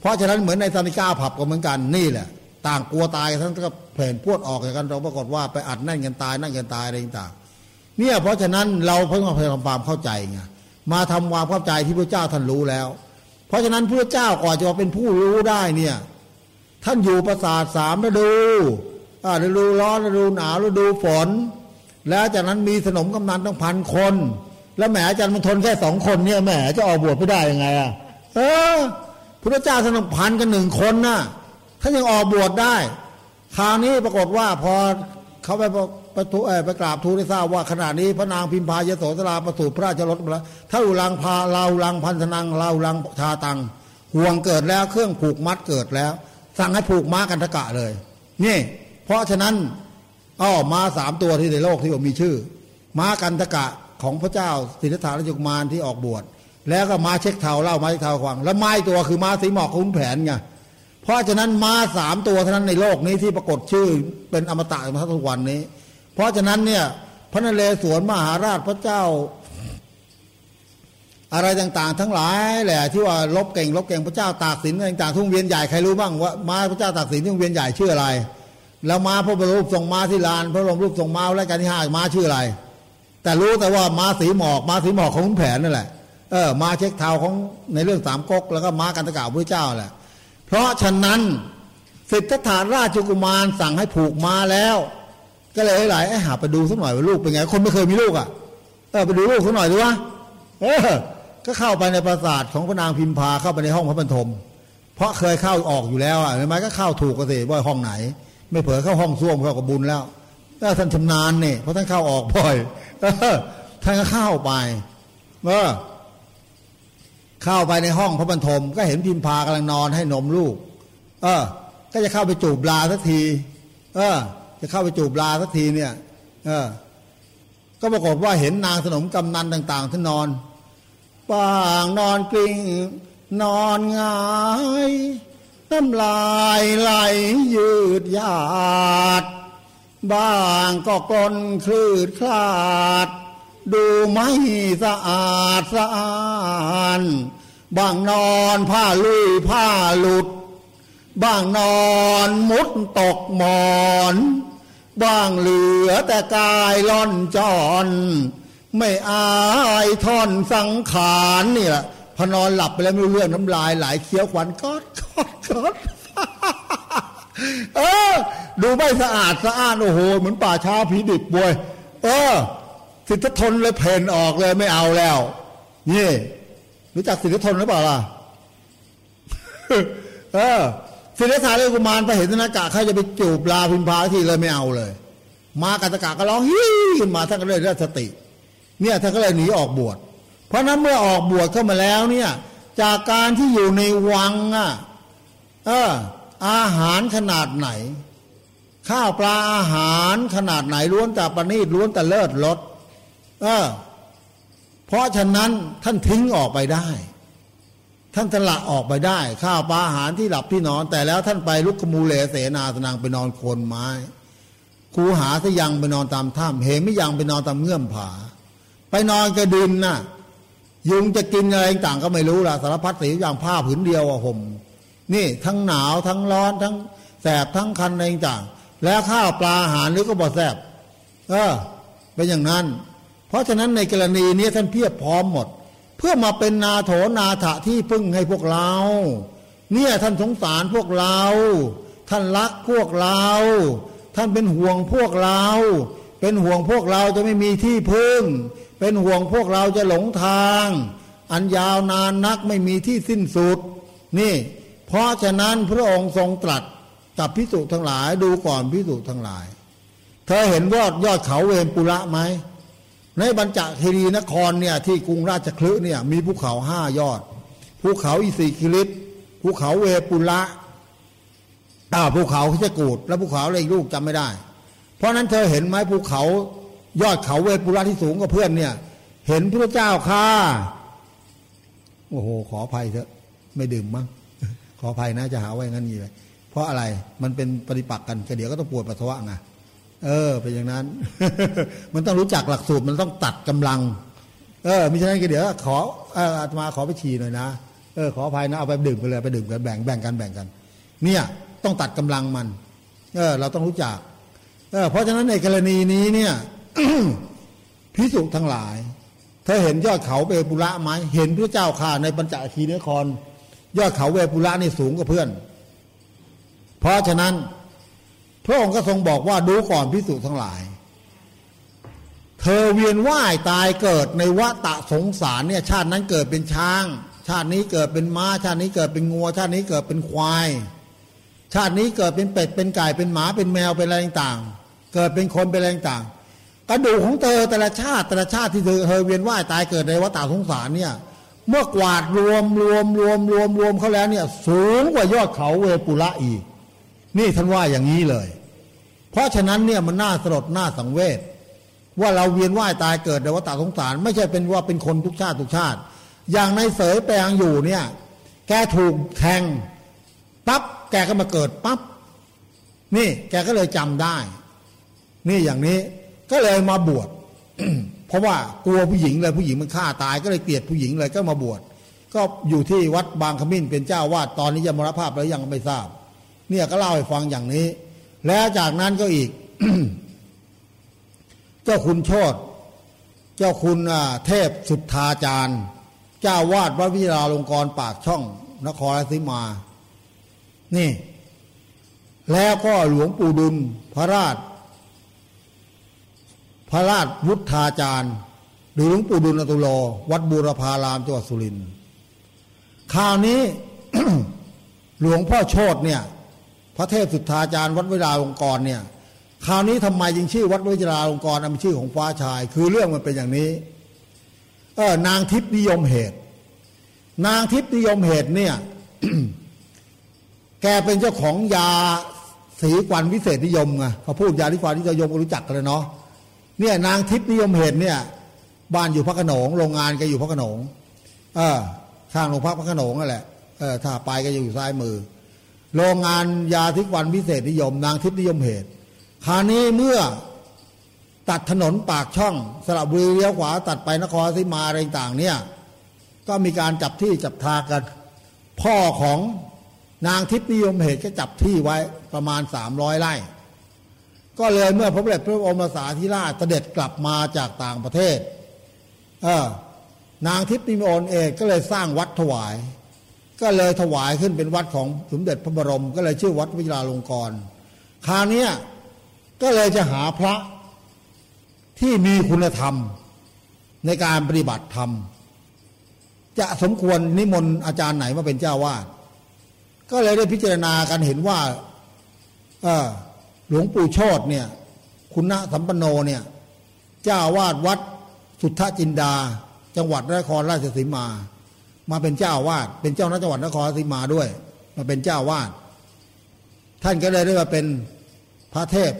เพราะฉะนั้นเหมือนในซานิก้าผับก็เหมือนกันนี่แหละ ต่างกลัวตายทั้งก็เผ่นพวดออกจากกันเราปรากฏว่าไปอัดนั่นกันตายนั่นกันตายอะไรต่างเนี่ยเพราะฉะนั้นเราเพิ่งมาพยายามความเข้าใจไงมาทำความเข้าใจที่พระเจ้าท่านรู้แล้ว เพราะฉะนั้นพระเจ้าก่อนจะมาเป็นผู้รู้ได้เนี่ย ท่านอยู่ประสาทสามฤดูฤดูร้อนฤดูหนาวฤดูฝน แล้วจากนั้นมีสนมกำนันต้องพันคน แล้วแหมอาจารย์มันทนแค่สองคนเนี่ยแหมจะออกบวชไม่ได้ยังไงอะเออพระเจ้าสนมพันกันหนึ่งคนน่ะท่านยังออกบวชได้ คราวนี้ปรากฏว่าพอเขาไปไปทูไปกราบทูลได้ทราบว่าขณะนี้พระนางพิมพายโสสลาประสูติพระราชรถมาแล้วถ้าอุลังพาเราลังพันธนังเราลังชาตังห่วงเกิดแล้วเครื่องผูกมัดเกิดแล้ว สั่งให้ผูกม้ากันทกะเลย นี่ เพราะฉะนั้นอ้อม้าสามตัวที่ในโลกที่ว่ามีชื่อ ม้ากันตะกะของพระเจ้าสิทธัตถะราชกุมารที่ออกบวชแล้วก็ม้าเช็คเทาเล่าม้าเช็คเทาควางแล้วไม้ตัวคือม้าสีหมอกคุ้นแผนไงเพราะฉะนั้นม้าสามตัวเท่านั้นในโลกนี้ที่ปรากฏชื่อเป็นอมตะมาทุกวันนี้ เพราะฉะนั้นเนี่ยพระนเรศวรมหาราชพระเจ้า อะไรต่างๆ ทั้งหลายแหละที่ว่าลบเก่งลบเก่งพระเจ้าตากสินต่างๆทุ่งเวียนใหญ่ใครรู้บ้างว่าม้าพระเจ้าตากสินทุ่งเวียนใหญ่ชื่ออะไร แล้วม้าพระบรมรูปทรงม้าที่ลาน พระบรมรูปทรงม้าและการที่ห้าม้าชื่ออะไร แต่รู้แต่ว่าม้าสีหมอกม้าสีหมอกของขุนแผนนั่นแหละเออม้าเช็คเท้าของในเรื่องสามก๊กแล้วก็ม้ากันตะกาวพระเจ้าแหละ เพราะฉะนั้นสิทธัตถาราชกุมารสั่งให้ผูกม้าแล้ว ก็เลยหลายไอ้หาไปดูสักหน่อยว่าลูกเป็นไงคนไม่เคยมีลูกอะเออไปดูลูกสักหน่อยดูวะเออ ก็เข้าไปในปราสาทของพระนางพิมพาเข้าไปในห้องพระบรรทม เพราะเคยเข้าออกอยู่แล้วอะเห็นไหมก็เข้าถูกกสิว่าห้องไหน ไม่เผลอเข้าห้องส้วมเข้ากับบุญแล้วถ้าท่านชำนาญเนี่ยเพราะท่านเข้าออกบ่อยท่านก็เข้าไปเออเข้าไปในห้องพระบรรทม ก็เห็นพิมพากำลังนอนให้นมลูก เออ ก็จะเข้าไปจูบลาสักที เออ จะเข้าไปจูบลาสักทีเนี่ย เออ ก็ปรากฏว่าเห็นนางสนมกำนันต่าง ๆที่นอน บ้างนอนกลิ้งนอนงายน้ำลายไหลยืดยาด บ้างก็กลนคลืดคลาด ดูไม่สะอาดสะอาดบางนอนผ้าลุยผ้าหลุด บางนอนมุดตกหมอน บางเหลือแต่กายล่อนจอน ไม่อายท่อนสังขารนี่แหละพอนอนหลับไปแล้วไม่รู้เรื่องน้ำลายไหลเคี้ยวขวัญก๊อดก๊อดก๊อดเออ ดูไม่สะอาดสะอาดโอ้โห เหมือนป่าช้าผีดิบบวย เออ สิทธทนเลยเพนออกเลยไม่เอาแล้ว นี่รู้จักสิทธทนหรือเปล่าล่ะเออสิทธาเรื่อกุมารไปเห็นธนากะเขาจะไปจูบลาพิมพาทีเลยไม่เอาเลย มากัตกะก็ร้องฮิขึ้นมาท่านก็เลยได้สติ เนี่ยท่านก็เลยหนีออกบวช เพราะนั้นเมื่อออกบวชเข้ามาแล้วเนี่ย จากการที่อยู่ในวังอะเอออาหารขนาดไหน ข้าวปลาอาหารขนาดไหนล้วนแต่ประณีตล้วนแต่เลิศรสเออเพราะฉะนั้นท่านทิ้งออกไปได้ ท่านสละออกไปได้ ข้าวปลาอาหารที่หลับที่นอน แต่แล้วท่านไปลุกขมูเลเสนาสนางไปนอนโคนไม้ คูหาสยังไปนอนตามถ้ำเหมิยังไปนอนตามเงื่อมผา ไปนอนกระดินน่ะ ยุงจะกินอะไรต่างก็ไม่รู้ละสารพัดสีอย่างผ้าผืนเดียวอะห่มนี่ทั้งหนาวทั้งร้อนทั้งแสบทั้งคันอะไรต่างแล้วข้าวปลาอาหารหรือก็บ่แสบเออเป็นอย่างนั้น เพราะฉะนั้นในกรณีนี้ท่านเพียบพร้อมหมด เพื่อมาเป็นนาโถนาถะที่พึ่งให้พวกเรา เนี่ยท่านสงสารพวกเรา ท่านรักพวกเรา ท่านเป็นห่วงพวกเรา เป็นห่วงพวกเราจะไม่มีที่พึ่ง เป็นห่วงพวกเราจะหลงทาง อันยาวนานนักไม่มีที่สิ้นสุด นี่ เพราะฉะนั้นพระองค์ทรงตรัสกับพิสุทั้งหลายดูก่อนพิสุทั้งหลาย เธอเห็นยอดยอดเขาเวมปุระไหมในบรรจคีรีนครเนี่ยที่กรุงราชคลึเนี่ยมีภูเขาห้ายอดภูเขาอิสิคิริตภูเขาเวปุระอ่าภูเขาพิจกูด แล้วภูเขาอะไรลูกจำไม่ได้ เพราะนั้นเธอเห็นไหมภูเขา ยอดเขาเวปุระที่สูงกว่าเพื่อนเนี่ย เห็นพระเจ้าค่ะโอ้โห ขออภัยเถอะ ไม่ดื่มมั้งขออภัยนะจะหาไว้งั้นนี่เลยเพราะอะไรมันเป็นปฏิปักษ์กันเดี๋ยวก็ต้องปวดปัสสาวะไงเออเป็นอย่างนั้น มันต้องรู้จักหลักสูตรมันต้องตัดกำลัง เออมิฉะนั้นก็เดี๋ยวขออาตมาขอไปฉี่หน่อยนะเออขออภัยนะเอาไปดื่มไปเลยไปดื่มกันแบ่งแบ่งกันแบ่งกัน เนี่ยต้องตัดกำลังมัน เออ เราต้องรู้จักเออเพราะฉะนั้นในกรณีนี้เนี่ย พิสุทั้งหลาย เธอเห็นยอดเขาเวปุระไหมเห็นพระเจ้าข่าในปัญจคีนคร ยอดเขาเวปุระนี่สูงกว่าเพื่อน เพราะฉะนั้น พระองค์ก็ทรงบอกว่าดูก่อนพิสุทั้งหลาย เธอเวียนว่ายตายเกิดในวัฏสงสารเนี่ย ชาตินั้นเกิดเป็นช้าง ชาตินี้เกิดเป็นม้า ชาตินี้เกิดเป็นงัว ชาตินี้เกิดเป็นควาย ชาตินี้เกิดเป็นเป็ดเป็นไก่เป็นหมาเป็นแมวเป็นอะไรต่างเกิดเป็นคนเป็นอะไรต่าง กระดูกของเธอแต่ละชาติแต่ละชาติที่เธอเธอเวียนว่ายตายเกิดในวัฏสงสารเนี่ย เมื่อกวาดรวมรวมรวมรวมรวมเขาแล้วเนี่ย สูงกว่ายอดเขาเวปุระอีก นี่ท่านว่าอย่างนี้เลย เพราะฉะนั้นเนี่ยมันน่าสลดน่าสังเวชว่าเราเวียนว่ายตายเกิดในวัฏสงสาร ไม่ใช่เป็นว่าเป็นคนทุกชาติทุกชาติ อย่างในเสยแปลงอยู่เนี่ย แกถูกแทงปั๊บแกก็มาเกิดปั๊บนี่แกก็เลยจำได้ นี่อย่างนี้ ก็เลยมาบวชเพราะว่ากลัวผู้หญิงเลยผู้หญิงมันฆ่าตายก็เลยเกลียดผู้หญิงเลยก็มาบวชก็อยู่ที่วัดบางขมิ้นเป็นเจ้าวาดตอนนี้จะมรณภาพแล้วยังไม่ทราบ เนี่ยก็เล่าให้ฟังอย่างนี้ แล้วจากนั้นก็อีก เจ้าคุณโชดเจ้าคุณเทพสุทธาจารย์ เจ้าวาดวัดวิราลงกรปากช่อง นครราชสีมา นี่ แล้วก็หลวงปู่ดุลพระราช พระราชวุฒาจารย์ หรือหลวงปู่ดุลตุโลวัดบูรพารามจังหวัดสุรินทร์คราวนี้หลวงพ่อโชดเนี่ย พระเทพสุทธาจารย์วัดวิราลงกรเนี่ย คราวนี้ทำไมจึงชื่อวัดวิราลงกรเป็นชื่อของฟ้าชาย คือเรื่องมันเป็นอย่างนี้ เออนางทิพย์นิยมเหตุ นางทิพย์นิยมเหตุเนี่ย แกเป็นเจ้าของยาสีกวันวิเศษนิยมไงพอพูดยาที่กวันนิยมก็รู้จักกันเลยเนาะ เนี่ยนางทิพย์นิยมเหตุเนี่ยบ้านอยู่พระขนงโรงงานแกอยู่พระขนงเออข้างโรงพักพระขนงนั่นแหละเออถ้าไปก็อยู่ซ้ายมือ โรงงานยาทิพวันวิเศษนิยม นางทิพย์นิยมเหตุคราวนี้เมื่อตัดถนนปากช่องสระบุรีเลี้ยวขวาตัดไปนครศรีมาอะไรต่างเนี่ย ก็มีการจับที่จับทากัน พ่อของนางทิพย์นิยมเหตุก็จับที่ไว้ประมาณสามร้อยไร่ ก็เลยเมื่อพระบรมพระองค์สาธิราชเสด็จกลับมาจากต่างประเทศเออนางทิพย์นิมนต์เอกก็เลยสร้างวัดถวาย ก็เลยถวายขึ้นเป็นวัดของสมเด็จพระบรม ก็เลยชื่อวัดวิฬาลงกรคราวนี้ก็เลยจะหาพระที่มีคุณธรรมในการปฏิบัติธรรม จะสมควรนิมนต์อาจารย์ไหนมาเป็นเจ้าวาดก็เลยได้พิจารณากันเห็นว่า หลวงปู่โชตเนี่ย คุณะสัมปโนเนี่ย เจ้าวาดวัดสุทธจินดา จังหวัดนครราชสีมา มาเป็นเจ้าวาด เป็นเจ้าหน้าจังหวัดนครราชสีมาด้วย มาเป็นเจ้าวาด ท่านก็เลยได้มาเป็นพระเทพ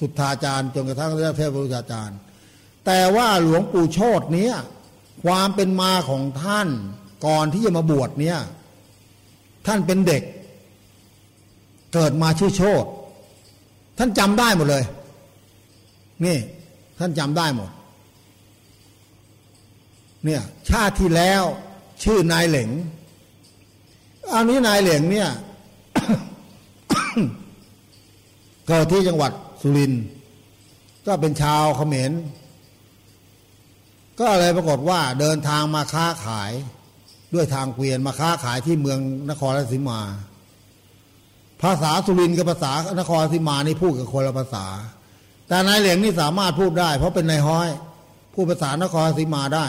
สุทธาจารย์จนกระทั่งเรียกเทพบุตาจารย์ แต่ว่าหลวงปู่โชตเนี้ยความเป็นมาของท่านก่อนที่จะมาบวชเนี่ย ท่านเป็นเด็ก เกิดมาชื่อโชต ท่านจำได้หมดเลย นี่ ท่านจำได้หมด เนี่ยชาติที่แล้วชื่อนายเหลงอันนี้นายเหลงเนี่ยเกิดที่จังหวัดสุรินทร์ก็เป็นชาวเขมรก็เลยปรากฏว่าเดินทางมาค้าขายด้วยทางเกวียนมาค้าขายที่เมืองนครราชสีมา ภาษาสุรินทร์กับภาษานครสีมานี่พูดกับคนละภาษา แต่นายเหลียงนี่สามารถพูดได้ เพราะเป็นนายห้อย พูดภาษานครสีมาได้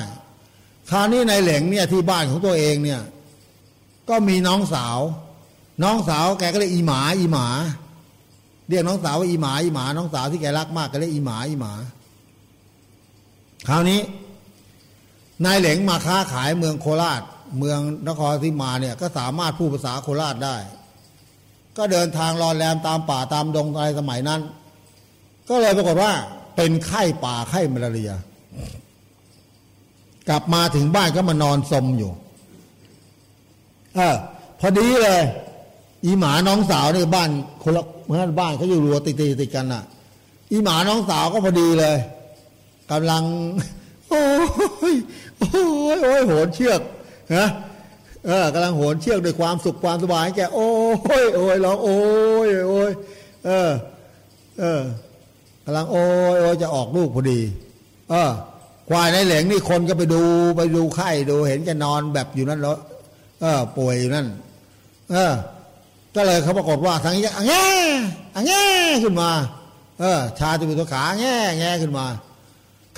คราวนี้นายเหลียงเนี่ยที่บ้านของตัวเองเนี่ย ก็มีน้องสาว น้องสาวแกก็เรียกอีหมา อีหมา เรียกน้องสาวว่าอีหมา อีหมา น้องสาวที่แกรักมากก็เรียกอีหมา อีหมา คราวนี้ นายเหลงมาค้าขายเมืองโคราช เมืองนครศรีมาเนี่ย ก็สามารถพูดภาษาโคราชได้ ก็เดินทางรอนแรมตามป่าตามดงอะไรสมัยนั้น ก็เลยปรากฏว่า เป็นไข้ป่าไข้มาลาเรีย กลับมาถึงบ้านก็มานอนสมอยู่ เออพอดีเลย อีหมาน้องสาวในบ้านคนละเมื่อบ้านเขาอยู่รัวติดติดกันอะ อีหมาน้องสาวก็พอดีเลยกำลัง โอ้ยโอ้ยโอ้ยโหนเชือกนะ เออกำลังโหนเชือกด้วยความสุขความสบายแกโอ้ยโอ้ยร้องโอ้ยโอ้ยเออ เออกำลังโอ้ยโอ้ยจะออกลูกพอดี เออควายในเหลงนี่คนก็ไปดูไปดูไข่ดูเห็นแกนอนแบบอยู่นั่นแล้วเออ ป่วยอยู่นั่น เออ ก็เลยเขาปรากฏว่าทางนี้แง่แง่ขึ้นมา เออ ชาติบุตรขาแง่แง่ขึ้นมา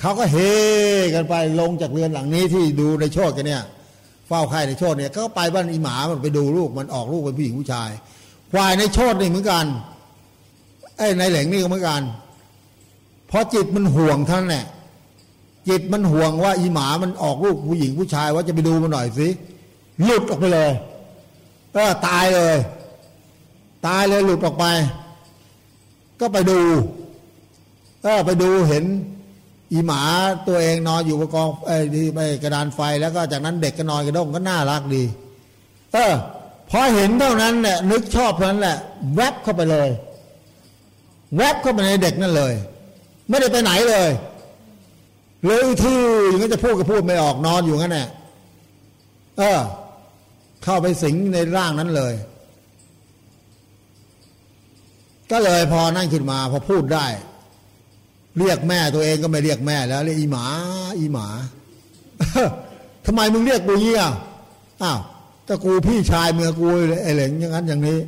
เขาก็เฮกันไปลงจากเรือนหลังนี้ที่ดูในโชคกันเนี่ย เฝ้าไข่ในโชดเนี่ยก็ไปบ้านอีหมามันไปดูลูกมันออกลูกเป็นผู้หญิงผู้ชายควายในโชดนี่เหมือนกันไอ้ในแหล่งนี่ก็เหมือนกันเพราะจิตมันห่วงท่านแหละจิตมันห่วงว่าอีหมามันออกลูกผู้หญิงผู้ชาย ว่าจะไปดูมันหน่อยสิหลุดออกไปเลยเออตายเลย ตายเลยหลุดออกไป ก็ไปดูก็ไปดูเห็น อีหมาตัวเองนอนอยู่บนกองไอ้ที่ไปกระดานไฟแล้วก็จากนั้นเด็กก็นอนกระด้งก็น่ารักดี เออพอเห็นเท่านั้นเนี่ยนึกชอบเท่านั้นแหละ แวบเข้าไปเลย แวบเข้าไปในเด็กนั่นเลย ไม่ได้ไปไหนเลยเลยทื่ออย่างนี้จะพูดก็พูดไม่ออกนอนอยู่งั้นแหละเออ เข้าไปสิงในร่างนั้นเลย ก็เลยพอนั่งขึ้นมาพอพูดได้ เรียกแม่ตัวเองก็ไม่เรียกแม่แล้วเรียกอีหมา อีหมาทำไมมึงเรียกกูเงี้ยอ้าวก็กูพี่ชายเมื่อกูไอ้เหลงอย่างนั้นอย่างนี้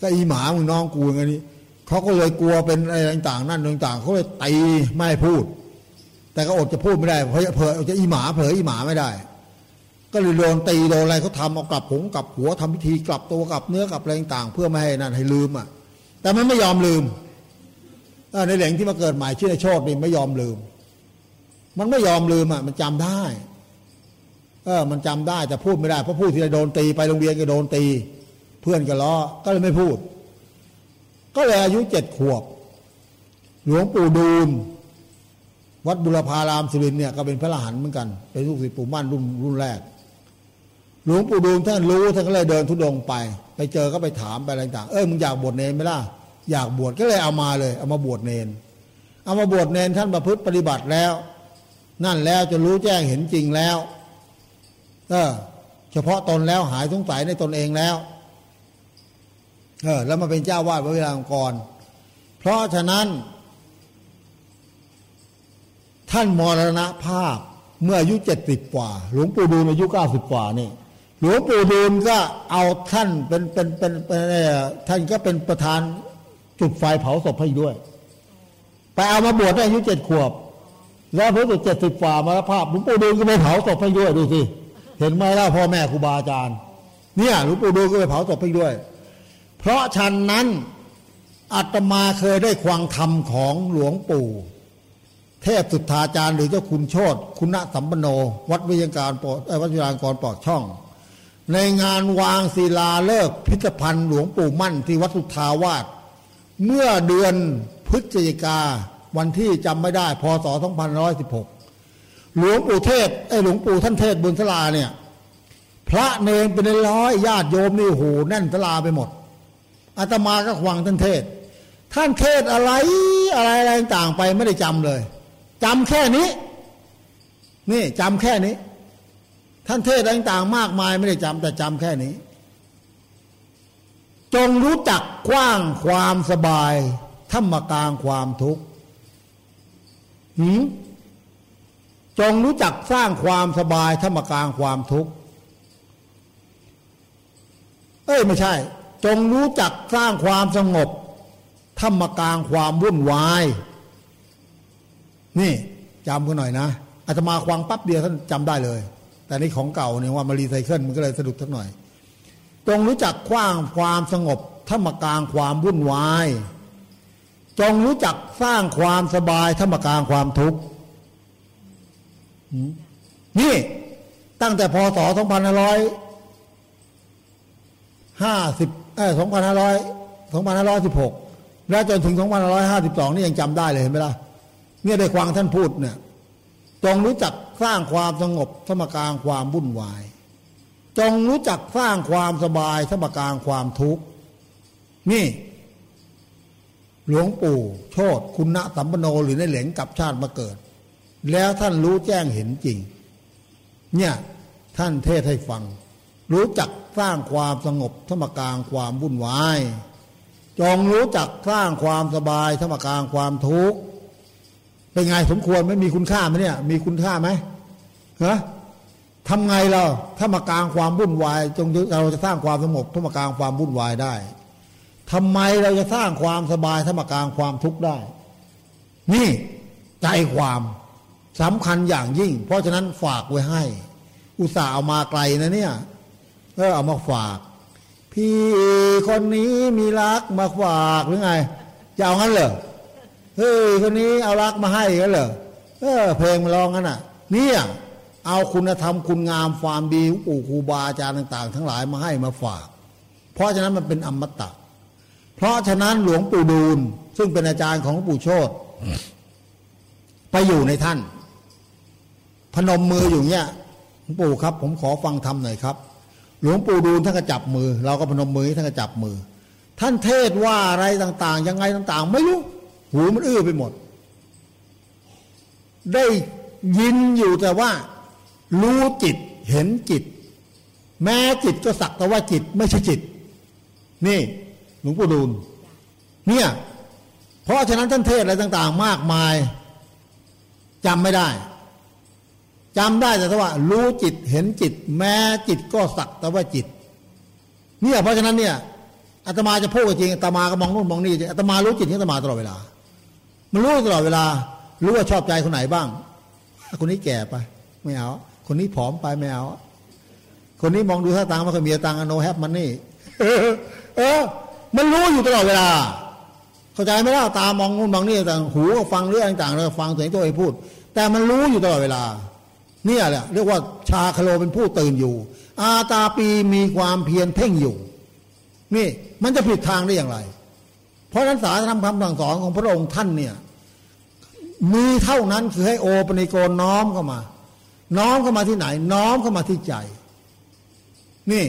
ก็อีหมามึงน้องกูอย่างนี้เขาก็เลยกลัวเป็นอะไรต่างๆ นั่นต่างๆเขาเลยตีไม่พูด แต่ก็อดจะพูดไม่ได้เพราะเผลอจะอีหมาเผลออีหมาไม่ได้ ก็เลยโดนตีโดนอะไรเขาทำเอากลับผงกลับหัวทำพิธีกลับตัวกลับเนื้อกลับอะไรต่างๆเพื่อไม่ให้นั่นให้ลืมอะ แต่มันไม่ยอมลืม ในเหล่งที่มาเกิดใหม่ชื่อในโชดนี่ไม่ยอมลืม มันไม่ยอมลืมอะ มันจำได้เออมันจำได้แต่พูดไม่ได้เพราะพูดที่โดนตีไปโรงเรียนก็โดนตี เพื่อนก็ล้อก็เลยไม่พูด ก็เลยอายุเจ็ดขวบ หลวงปู่ดูลวัดบุรพารามสุรินเนี่ยก็เป็นพระรหันต์เหมือนกันเป็นลูกศิษย์ปู่มั่นรุ่นรุ่นแรก หลวงปู่ดูลท่านรู้ท่านก็เลยเดินทุดงไป ไปเจอก็ไปถามไปอะไรต่างเออมึงอยากบวชเนรไหมล่ะ อยากบวชก็เลยเอามาเลย เอามาบวชเนน เอามาบวชเนนท่านประพฤติปฏิบัติแล้ว นั่นแล้วจะรู้แจ้งเห็นจริงแล้วเออเฉพาะตนแล้วหายสงสัยในตนเองแล้วเออแล้วมาเป็นเจ้าวาดพระเวลาก่อนเพราะฉะนั้น ท่านมรณภาพเมื่ออายุเจ็ดสิบกว่า หลวงปู่ดูลอายุเก้าสิบกว่านี่หลวงปู่ดูลก็เอาท่านเป็นเป็นเป็นเป็นท่านก็เป็นประธาน จุดไฟเผาศพให้ด้วย ไปเอามาบวชได้อายุเจ็ดขวบ แล้วพอสุดเจ็ดสิบกว่ามาภาพหลวงปู่ดูลก็ไปเผาศพให้ด้วยดูสิเห็นไหมล่ะพ่อแม่ครูบาอาจารย์ เนี่ยหลวงปู่ดูลก็ไปเผาศพให้ด้วย เพราะฉะนั้นอาตมาเคยได้ควงธรรมของหลวงปู่เทพสุทธาจารย์หรือเจ้าคุณโชตคุณสัมปโน วัดวิญญาณปอดวัดวิญญาณกรปอดช่อง ในงานวางศิลาเลิกพิพิธภัณฑ์หลวงปู่มั่นที่วัดสุทธาวาส เมื่อเดือนพฤศจิกาวันที่จำไม่ได้ พศ 2516 หลวงปู่เทศไอ้หลวงปู่ท่านเทศบุญสลาเนี่ย พระเนรเป็นร้อยญาติโยมนี่โหแน่นสลาไปหมดอาตมาก็ควังท่านเทศ ท่านเทศอะไรอะไรอะไรต่างไปไม่ได้จำเลย จำแค่นี้ นี่จำแค่นี้ ท่านเทศต่างๆ มากมายไม่ได้จำแต่จำแค่นี้ จงรู้จักกว้างความสบายธรรมกลางความทุกข์หืมจงรู้จักสร้างความสบายธรรมกลางความทุกข์ เอ้ยไม่ใช่ จงรู้จักสร้างความสงบธรรมกลางความวุ่นวาย นี่จำกันหน่อยนะอาตมาควางปั๊บเดียวท่านจำได้เลย แต่นี่ของเก่าเนี่ยว่ามารีไซเคิลมันก็เลยสะดุดสักหน่อย จงรู้จักคว้างความสงบธรรมกลางความวุ่นวาย จงรู้จักสร้างความสบายธรรมกลางความทุกข์นี่ตั้งแต่พศ2550เอ้ย2500 2516แล้วจนถึง2552นี่ยังจำได้เลยเห็นไหมล่ะเนี่ยได้ฟังท่านพูดเนี่ยจงรู้จักสร้างความสงบสมการความวุ่นวาย จงรู้จักสร้างความสบายสมการความทุกข์ นี่ หลวงปู่โชตคุณณสัมปโนหรือในเหลงกับชาติมาเกิด แล้วท่านรู้แจ้งเห็นจริง เนี่ยท่านเทศให้ฟัง รู้จักสร้างความสงบธรรมกลางความวุ่นวายจงรู้จักสร้างความสบายธรรมกลางความทุกข์เป็นไงสมควรไหมมีคุณค่าไหมเนี่ย มีคุณค่าไหมฮะ ทำไงเราถ้ามากลางความวุ่นวาย จงเราจะสร้างความสงบถ้ามากลางความวุ่นวายได้ทำไมเราจะสร้างความสบายถ้ามากลางความทุกข์ได้ นี่ใจความสำคัญอย่างยิ่ง เพราะฉะนั้นฝากไว้ให้ อุตส่าห์เอามาไกลนะเนี่ยเออเอามาฝาก พี่คนนี้มีรักมาฝากหรือไงจะเอางั้นเหรอเฮ้ยคนนี้เอารักมาให้กันเหรอเออเพลงมาร้องกันอะ เนี่ย เอาคุณธรรมคุณงามความดีปู่ครูบาอาจารย์ต่าง ๆ ทั้งหลายมาให้มาฝาก เพราะฉะนั้นมันเป็นอมตะ เพราะฉะนั้นหลวงปู่ดูลซึ่งเป็นอาจารย์ของหลวงปู่โชตไปอยู่ในท่าน พนมมืออยู่เนี้ยหลวงปู่ครับ ผมขอฟังธรรมหน่อยครับ หลวงปู่ดูลท่านก็จับมือ เราก็พนมมือท่านก็จับมือ ท่านเทศว่าอะไรต่าง ๆ ยังไงต่าง ๆ ไม่รู้หูมันอื้อไปหมด ได้ยินอยู่แต่ว่า รู้จิตเห็นจิต แม้จิตก็สักแต่ว่าจิตไม่ใช่จิต นี่หลวงปู่ดูลเนี่ยเพราะฉะนั้นท่านเทศอะไรต่าง ๆ มากมายจำไม่ได้จำได้แต่ว่า รู้จิตเห็นจิต แม้จิตก็สักแต่ว่าจิต เนี่ยเพราะฉะนั้นเนี่ยอาตมาจะพูดจริงอาตมาก็มองนู่นมองนี่อาตมารู้จิตของอาตมาตลอดเวลา มันรู้ตลอดเวลา รู้ว่าชอบใจคนไหนบ้างคนนี้แก่ไป ไม่เอา คนนี้ผอมไปไม่เอา คนนี้มองดูท่าตังไม่เคยมีตังอโนแฮปมันนี่เออ มันรู้อยู่ตลอดเวลา เข้าใจไหมล่ะตามองนู่นมองนี่ต่างหูฟังเรื่องต่างๆแล้วฟังเสียงตัวเองพูด แต่มันรู้อยู่ตลอดเวลา เนี่ยแหละเรียกว่าชาคโลเป็นผู้ตื่นอยู่ อาตาปีมีความเพียรเพ่งอยู่ นี่มันจะผิดทางได้อย่างไร เพราะนั้นสารธรรมคำสั่งสอนของพระองค์ท่านเนี่ยมีเท่านั้นคือให้โอปนิโกน้อมเข้ามา น้อมเข้ามาที่ไหน น้อมเข้ามาที่ใจ นี่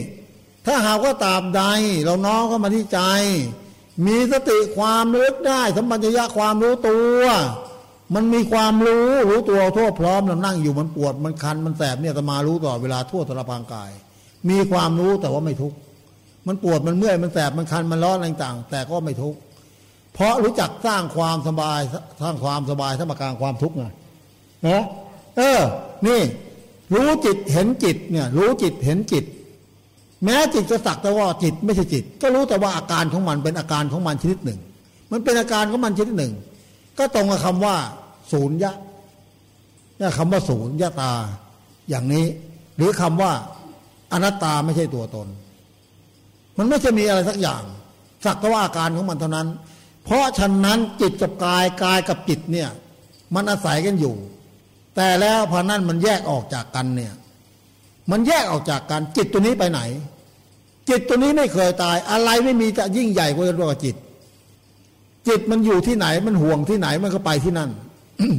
ถ้าหากว่าตามใด เราน้อมเข้ามาที่ใจ มีสติความรู้ได้สัมปัญญะความรู้ตัว มันมีความรู้รู้ตัวทั่วพร้อมเรานั่งอยู่มันปวดมันคันมันแสบเนี่ยตมารู้ตลอเวลาทั่วสารพางกาย มีความรู้แต่ว่าไม่ทุกข์มันปวดมันเมื่อยมันแสบมันคันมันร้อนอะไรต่างแต่ก็ไม่ทุกข์เพราะรู้จักสร้างความสบายสร้างความสบายท่ามกลางความทุกข์ไงนะเออ นี่ รู้จิตเห็นจิตเนี่ย รู้จิตเห็นจิต แม้จิตจะสักแต่ว่าจิตไม่ใช่จิต ก็รู้แต่ว่าอาการของมันเป็นอาการของมันชนิดหนึ่ง มันเป็นอาการของมันชนิดหนึ่ง ก็ตรงกับคำว่า ศูนย์ยะนี่คำว่าศูนย์ยะตา อย่างนี้ หรือคำว่าอนัตตาไม่ใช่ตัวตน มันไม่จะมีอะไรสักอย่าง สักแต่ว่าอาการของมันเท่านั้น เพราะฉะนั้นจิตกับกายกายกับจิตเนี่ย มันอาศัยกันอยู่ แต่แล้วพอนั้นมันแยกออกจากกันเนี่ย มันแยกออกจากกัน จิตตัวนี้ไปไหน จิตตัวนี้ไม่เคยตาย อะไรไม่มีจะยิ่งใหญ่กว่าจิต จิตมันอยู่ที่ไหน มันห่วงที่ไหนมันก็ไปที่นั่น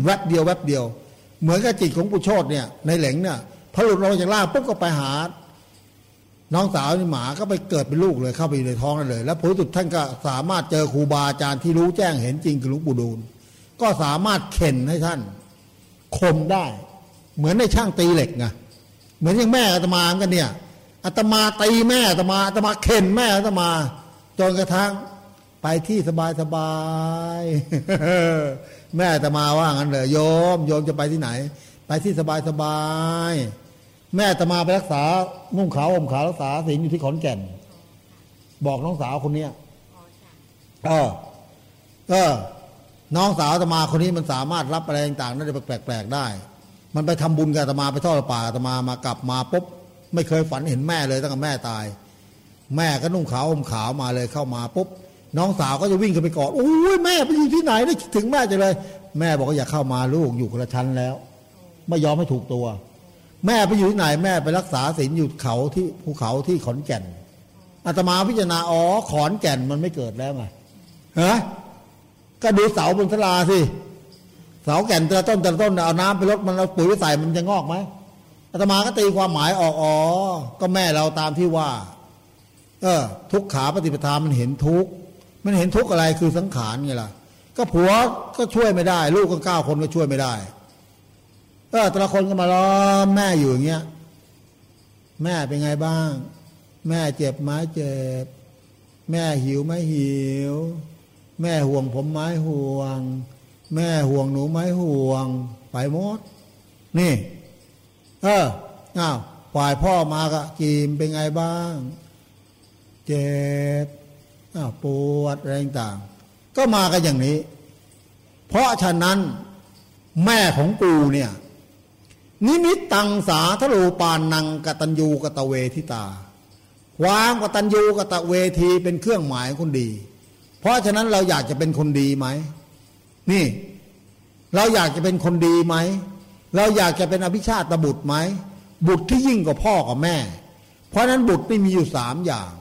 แวบเดียวแวบเดียว เหมือนกับจิตของปุโชตเนี่ย ในเหลงเนี่ยพอหลุดออกจากล่างปุ๊บก็ไปหา น้องสาวนี่หมาก็ไปเกิดเป็นลูกเลยเข้าไปอยู่ในท้องนั่นเลย แล้วผลสุดท่านก็สามารถเจอครูบาอาจารย์ที่รู้แจ้งเห็นจริงคือหลวงปู่ดูลก็สามารถเข็นให้ท่าน คมได้ เหมือนในช่างตีเหล็กไงเหมือนอย่างแม่อาตมากันเนี่ยอาตมาตีแม่อาตมาอาตมาเข็นแม่อาตมาจนกระทั่งไปที่สบายสบายแม่จะมาว่างั้นเลยโยมโยมจะไปที่ไหน ไปที่สบายสบายแม่จะมาไปรักษานุ่งขาวห่มขาวรักษาศีลอยู่ที่ขอนแก่น บอกน้องสาวคนเนี้ยเออเออ น้องสาวจะมาคนนี้มันสามารถรับอะไรต่างๆได้แปลกๆได้ มันไปทำบุญกับตมาไปทอดป่าตมามากลับมาปุ๊บไม่เคยฝันเห็นแม่เลยตั้งแต่แม่ตาย แม่ก็นุ่งขาวห่มขาวมาเลยเข้ามาปุ๊บน้องสาวก็จะวิ่งขึ้นไปกอดโอ้ยแม่ไปอยู่ที่ไหนได้ถึงแม่จะเลย แม่บอกว่าอย่าเข้ามาลูกอยู่คนละชั้นแล้ว ไม่ยอมให้ถูกตัว แม่ไปอยู่ที่ไหนแม่ไปรักษาศีลอยู่เขาที่ภูเขาที่ขอนแก่นอาตมาพิจารณาอ๋อขอนแก่นมันไม่เกิดแล้วไงฮะ ก็ดูเสาบนสลาสิเสาแก่นแต่ละต้นแต่ละต้นเอาน้ำไปลดมันเอาปุ๋ยไปใส่มันจะงอกไหมอาตมาก็ตีความหมายออกอ๋อก็แม่เราตามที่ว่า เออ ทุกขาปฏิปทามันเห็นทุกมันเห็นทุกอะไรคือสังขารไงล่ะ ก็ผัวก็ช่วยไม่ได้ ลูกก็เก้าคนก็ช่วยไม่ได้เออแต่ละคนก็มาล้อแม่อยู่อย่างเงี้ยแม่เป็นไงบ้าง แม่เจ็บไหมเจ็บ แม่หิวไหมหิว แม่ห่วงผมไหมห่วง แม่ห่วงหนูไหมห่วง ไปหมด นี่ เอออ้าวฝ่ายพ่อมาก็จีมเป็นไงบ้าง เจ็บปวดแรงต่าง ก็มากันอย่างนี้ เพราะฉะนั้นแม่ของกูเนี่ย นิมิตตังสาทรูปานนังกตัญญูกตเวทิตา ความกตัญญูกตเวทีเป็นเครื่องหมายคนดี ราะฉะนั้นเราอยากจะเป็นคนดีไหม นี่ เราอยากจะเป็นคนดีไหม เราอยากจะเป็นอภิชาติบุตรไหม บุตรที่ยิ่งกว่าพ่อกับแม่ เพราะนั้นบุตรไม่มีอยู่สามอย่าง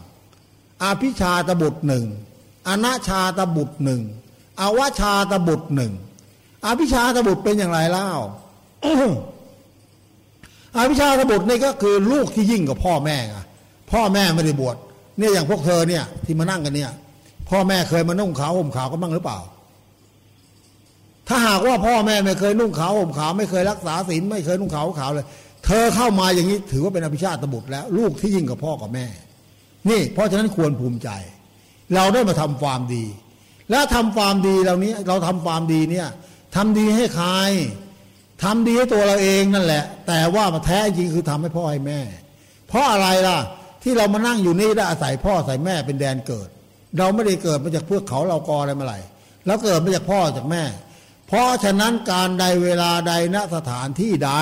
อภิชาตบุตรหนึ่งอนาชาตบุตรหนึ่งอวชาตบุตรหนึ่งอภิชาตบุตรเป็นอย่างไรเล่าอภิชาตบุตรนี่ก็คือลูกที่ยิ่งกว่าพ่อแม่ไงพ่อแม่ไม่ได้บวชเนี่ยอย่างพวกเธอเนี่ย ที่มานั่งกันเนี่ย พ่อแม่เคยมานุ่งขาวห่มขาวก็บ้างหรือเปล่า ถ้าหากว่าพ่อแม่ไม่เคยนุ่งขาวห่มขาว ไม่เคยรักษาศีลไม่เคยนุ่งขาวขาวเลย เธอเข้ามาอย่างนี้ถือว่าเป็นอภิชาติบุตรแล้ว ลูกที่ยิ่งกว่าพ่อกับแม่ นี่ เพราะฉะนั้นควรภูมิใจ เราได้มาทำความดี แล้วทำความดีเหล่านี้เราทำความดีเนี่ยทำดีให้ใครทำดีให้ตัวเราเองนั่นแหละ แต่ว่ามาแท้จริงคือทำให้พ่อให้แม่ เพราะอะไรล่ะ ที่เรามานั่งอยู่นี่ได้อาศัยพ่ออาศัยแม่เป็นแดนเกิด เราไม่ได้เกิดมาจากพวกเขาเรากออะไรมาไหร่เราเกิดมาจากพ่อจากแม่ เพราะฉะนั้นการใดเวลาใดณสถานที่ใด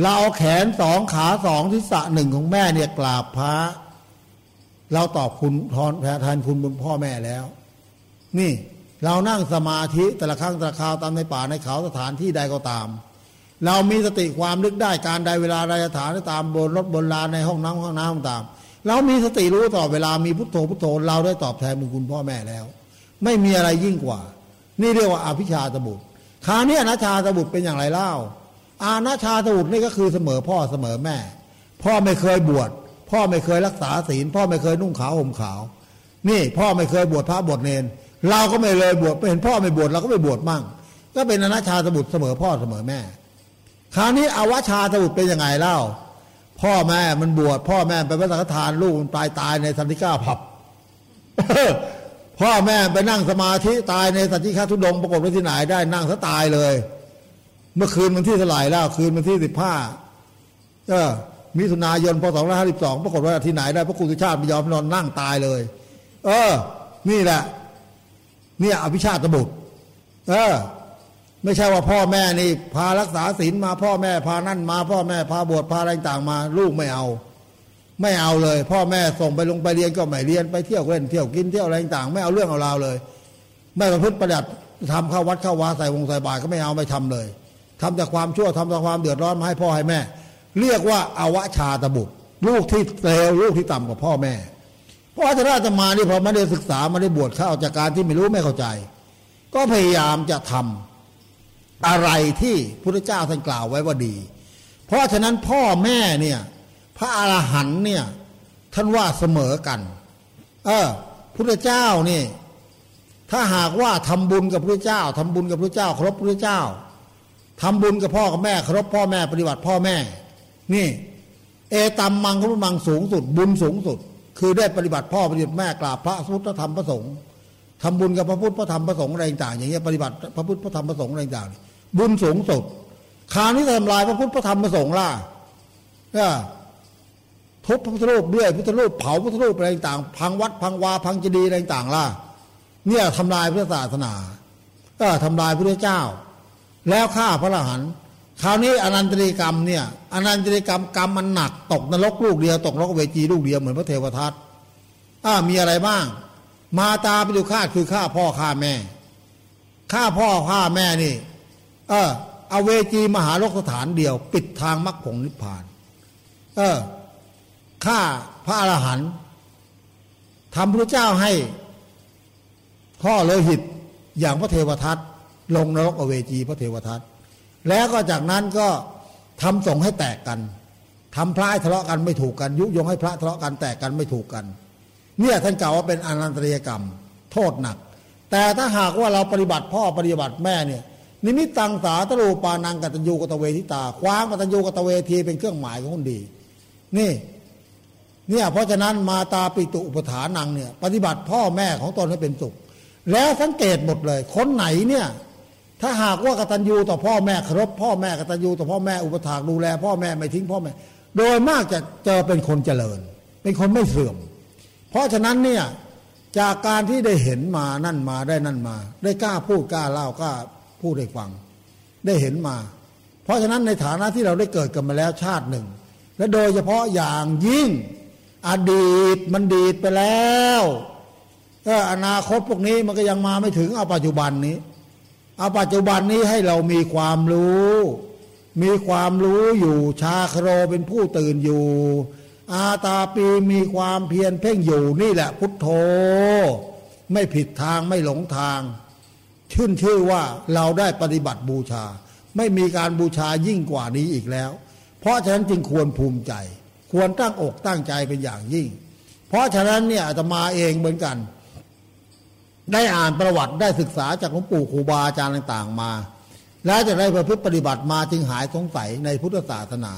เราเอาแขนสองขาสองทิศะหนึ่งของแม่เนี่ยกราบพระ เราตอบคุณทอนแทนคุณบนพ่อแม่แล้ว นี่เรานั่งสมาธิแต่ละครั้งแต่ละคราวตามในป่าในเขาสถานที่ใดก็ตาม เรามีสติความนึกได้การใดเวลาใดสถานตามบนรถบนลานในห้องน้ำห้องน้ำตาม เรามีสติรู้ต่อเวลามีพุทโธพุทโธ เราได้ตอบแทนบุญคุณพ่อแม่แล้ว ไม่มีอะไรยิ่งกว่า นี่เรียกว่าอาภิชาตบุตรคราวนี้อนาชาตบุตรเป็นอย่างไรเล่า อาณาชาตบุตรนี่ก็คือเสมอพ่อเสมอแม่ พ่อไม่เคยบวชพ่อไม่เคยรักษาศีล พ่อไม่เคยนุ่งขาวห่มขาว นี่พ่อไม่เคยบวชพระบวชเนน เราก็ไม่เลยบวชไม่เห็นพ่อไม่บวชเราก็ไม่บวชมั่ง ก็เป็นอนาชาตบุตรเสมอพ่อเสมอแม่ คราวนี้อวชาตบุตรเป็นยังไงเล่า พ่อแม่มันบวชพ่อแม่ไปพระสังฆทานลูกมันตายตายในสันติก้าผับพ่อแม่ไปนั่งสมาธิตายในสันติฆาทุดงปรากฏว่าที่ไหนได้นั่งซะตายเลย เมื่อคืนวันที่เท่าไหร่แล้วคืนวันที่สิบห้าเออมิถุนายนพศสองร้อยห้าสิบสองปรากฏว่าที่ไหนได้พระคุณสุชาติไม่ยอมนอนนั่งตายเลย เออ นี่แหละ เนี่ยอภิชาตบุตร เออ ไม่ใช่ว่าพ่อแม่นี่ พารักษาศีลมาพ่อแม่พานั่นมา พ่อแม่พาบวชพาอะไรต่างมา ลูกไม่เอา ไม่เอาเลย พ่อแม่ส่งไปลงไปเรียนก็ไม่เรียนไปเที่ยวเล่นเที่ยวกินเที่ยวอะไรต่างไม่เอาเรื่องเอาราวเลย ไม่ประพฤติประดับทำเข้าวัดเข้าวาใส่วงใส่บาตรก็ไม่เอาไม่ทำเลยทำแต่ความชั่วทำแต่ความเดือดร้อนมาให้พ่อให้แม่ เรียกว่าอาวชาตบุตร ลูกที่เลวลูกที่ต่ำกว่าพ่อแม่เพราะอาจารย์จะมานี่พอไมาได้ศึกษาไมาได้บวชเข้าจากการที่ไม่รู้ไม่เข้าใจ ก็พยายามจะทำ อะไรที่พระเจ้าท่านกล่าวไว้ว่าดี เพราะฉะนั้นพ่อแม่เนี่ยพระอรหันเนี่ยท่านว่าเสมอกัน เออพระเจ้านี่ถ้าหากว่าทำบุญกับพระเจ้าทำบุญกับพระเจ้าครบพระเจ้าทำบุญกับพ่อกับแม่ครบพ่อแม่ปฏิบัติพ่อแม่ นี่ เอตัมมังคุมังสูงสุด บุญสูงสุด คือได้ปฏิบัติพ่อปฏิบัติแม่กราบพระพุทธธรรมพระสงฆ์ทำบุญกับพระพุทธพระธรรมพระสงฆ์อะไรต่างอย่างเงี้ยปฏิบัติพระพุทธพระธรรมพระสงฆ์อะไรต่าง บุญสูงสุดคราวนี้ทำลายพระพุทธพระธรรมพระสงฆ์ล่ะทุบพระพุทธรูปด้วยพุทธรูปเผาพุทธรูปอะไรต่างพังวัดพังวาพังเจดีย์อะไรต่างล่ะเนี่ยทำลายพระศาสนาก็ทำลายพระเจ้า แล้วฆ่าพระอรหันต์คราวนี้อนันตริกรรมเนี่ยอนันตริกรรมกรรมมันหนัก ตกนรกลูกเดียวตกนรกเวจีลูกเดียวเหมือนพระเทวทัตอ่ามีอะไรบ้าง มาตาไปดูฆ่าคือฆ่าพ่อฆ่าแม่ฆ่าพ่อฆ่าแม่นี่ เออเอาเวจีมหาโลกสถานเดียว ปิดทางมรรคผลนิพพาน เออฆ่าพระอรหันต์ทำพระเจ้าให้พ่อเลหิตอย่างพระเทวทัตลงนรกอเวจีพระเทวทัตแล้วก็จากนั้นก็ทำส่งให้แตกกันทำพระให้ทะเลาะกันไม่ถูกกัน ยุยงให้พระทะเลาะกันแตกกันไม่ถูกกัน เนี่ยท่านกล่าวว่าเป็นอนันตริยกรรม โทษหนัก แต่ถ้าหากว่าเราปฏิบัติพ่อปฏิบัติแม่เนี่ย นิมิตตังสาตรูปานังกัตญูกตเวทิตา คว้างกัตญูกตเวทีเป็นเครื่องหมายของคนดี นี่เนี่ยเพราะฉะนั้นมาตาปิตุอุปถานังเนี่ย ปฏิบัติพ่อแม่ของตนให้เป็นสุข แล้วสังเกตหมดเลย คนไหนเนี่ย ถ้าหากว่ากตัญญูต่อพ่อแม่เคารพพ่อแม่กตัญญูต่อพ่อแม่อุปถากดูแล พ่อแม่ไม่ทิ้งพ่อแม่ โดยมากจะเจอเป็นคนเจริญ เป็นคนไม่เสื่อม เพราะฉะนั้นเนี่ยจากการที่ได้เห็นมานั่นมาได้นั่นมา ได้กล้าพูดกล้าเล่ากล้า พูดให้ฟัง ได้เห็นมา เพราะฉะนั้นในฐานะที่เราได้เกิดกันมาแล้วชาติหนึ่ง และโดยเฉพาะอย่างยิ่ง อดีตมันดีดไปแล้วก็อนาคตพวกนี้มันก็ยังมาไม่ถึงเอาปัจจุบันนี้เอาปัจจุบันนี้ให้เรามีความรู้ มีความรู้อยู่ชาคโรเป็นผู้ตื่นอยู่ อาตาปีมีความเพียรเพ่งอยู่นี่แหละพุทโธ ไม่ผิดทางไม่หลงทาง ชื่นชื่อว่าเราได้ปฏิบัติบูชา ไม่มีการบูชายิ่งกว่านี้อีกแล้ว เพราะฉะนั้นจึงควรภูมิใจ ควรตั้งอกตั้งใจเป็นอย่างยิ่ง เพราะฉะนั้นเนี่ยอาตมาเองเหมือนกัน ได้อ่านประวัติได้ศึกษาจากหลวงปู่ครูบาอาจารย์ต่าง ๆ มา แล้วจะได้ประพฤติปฏิบัติมาจึงหายสงสัยในพุทธศาสนา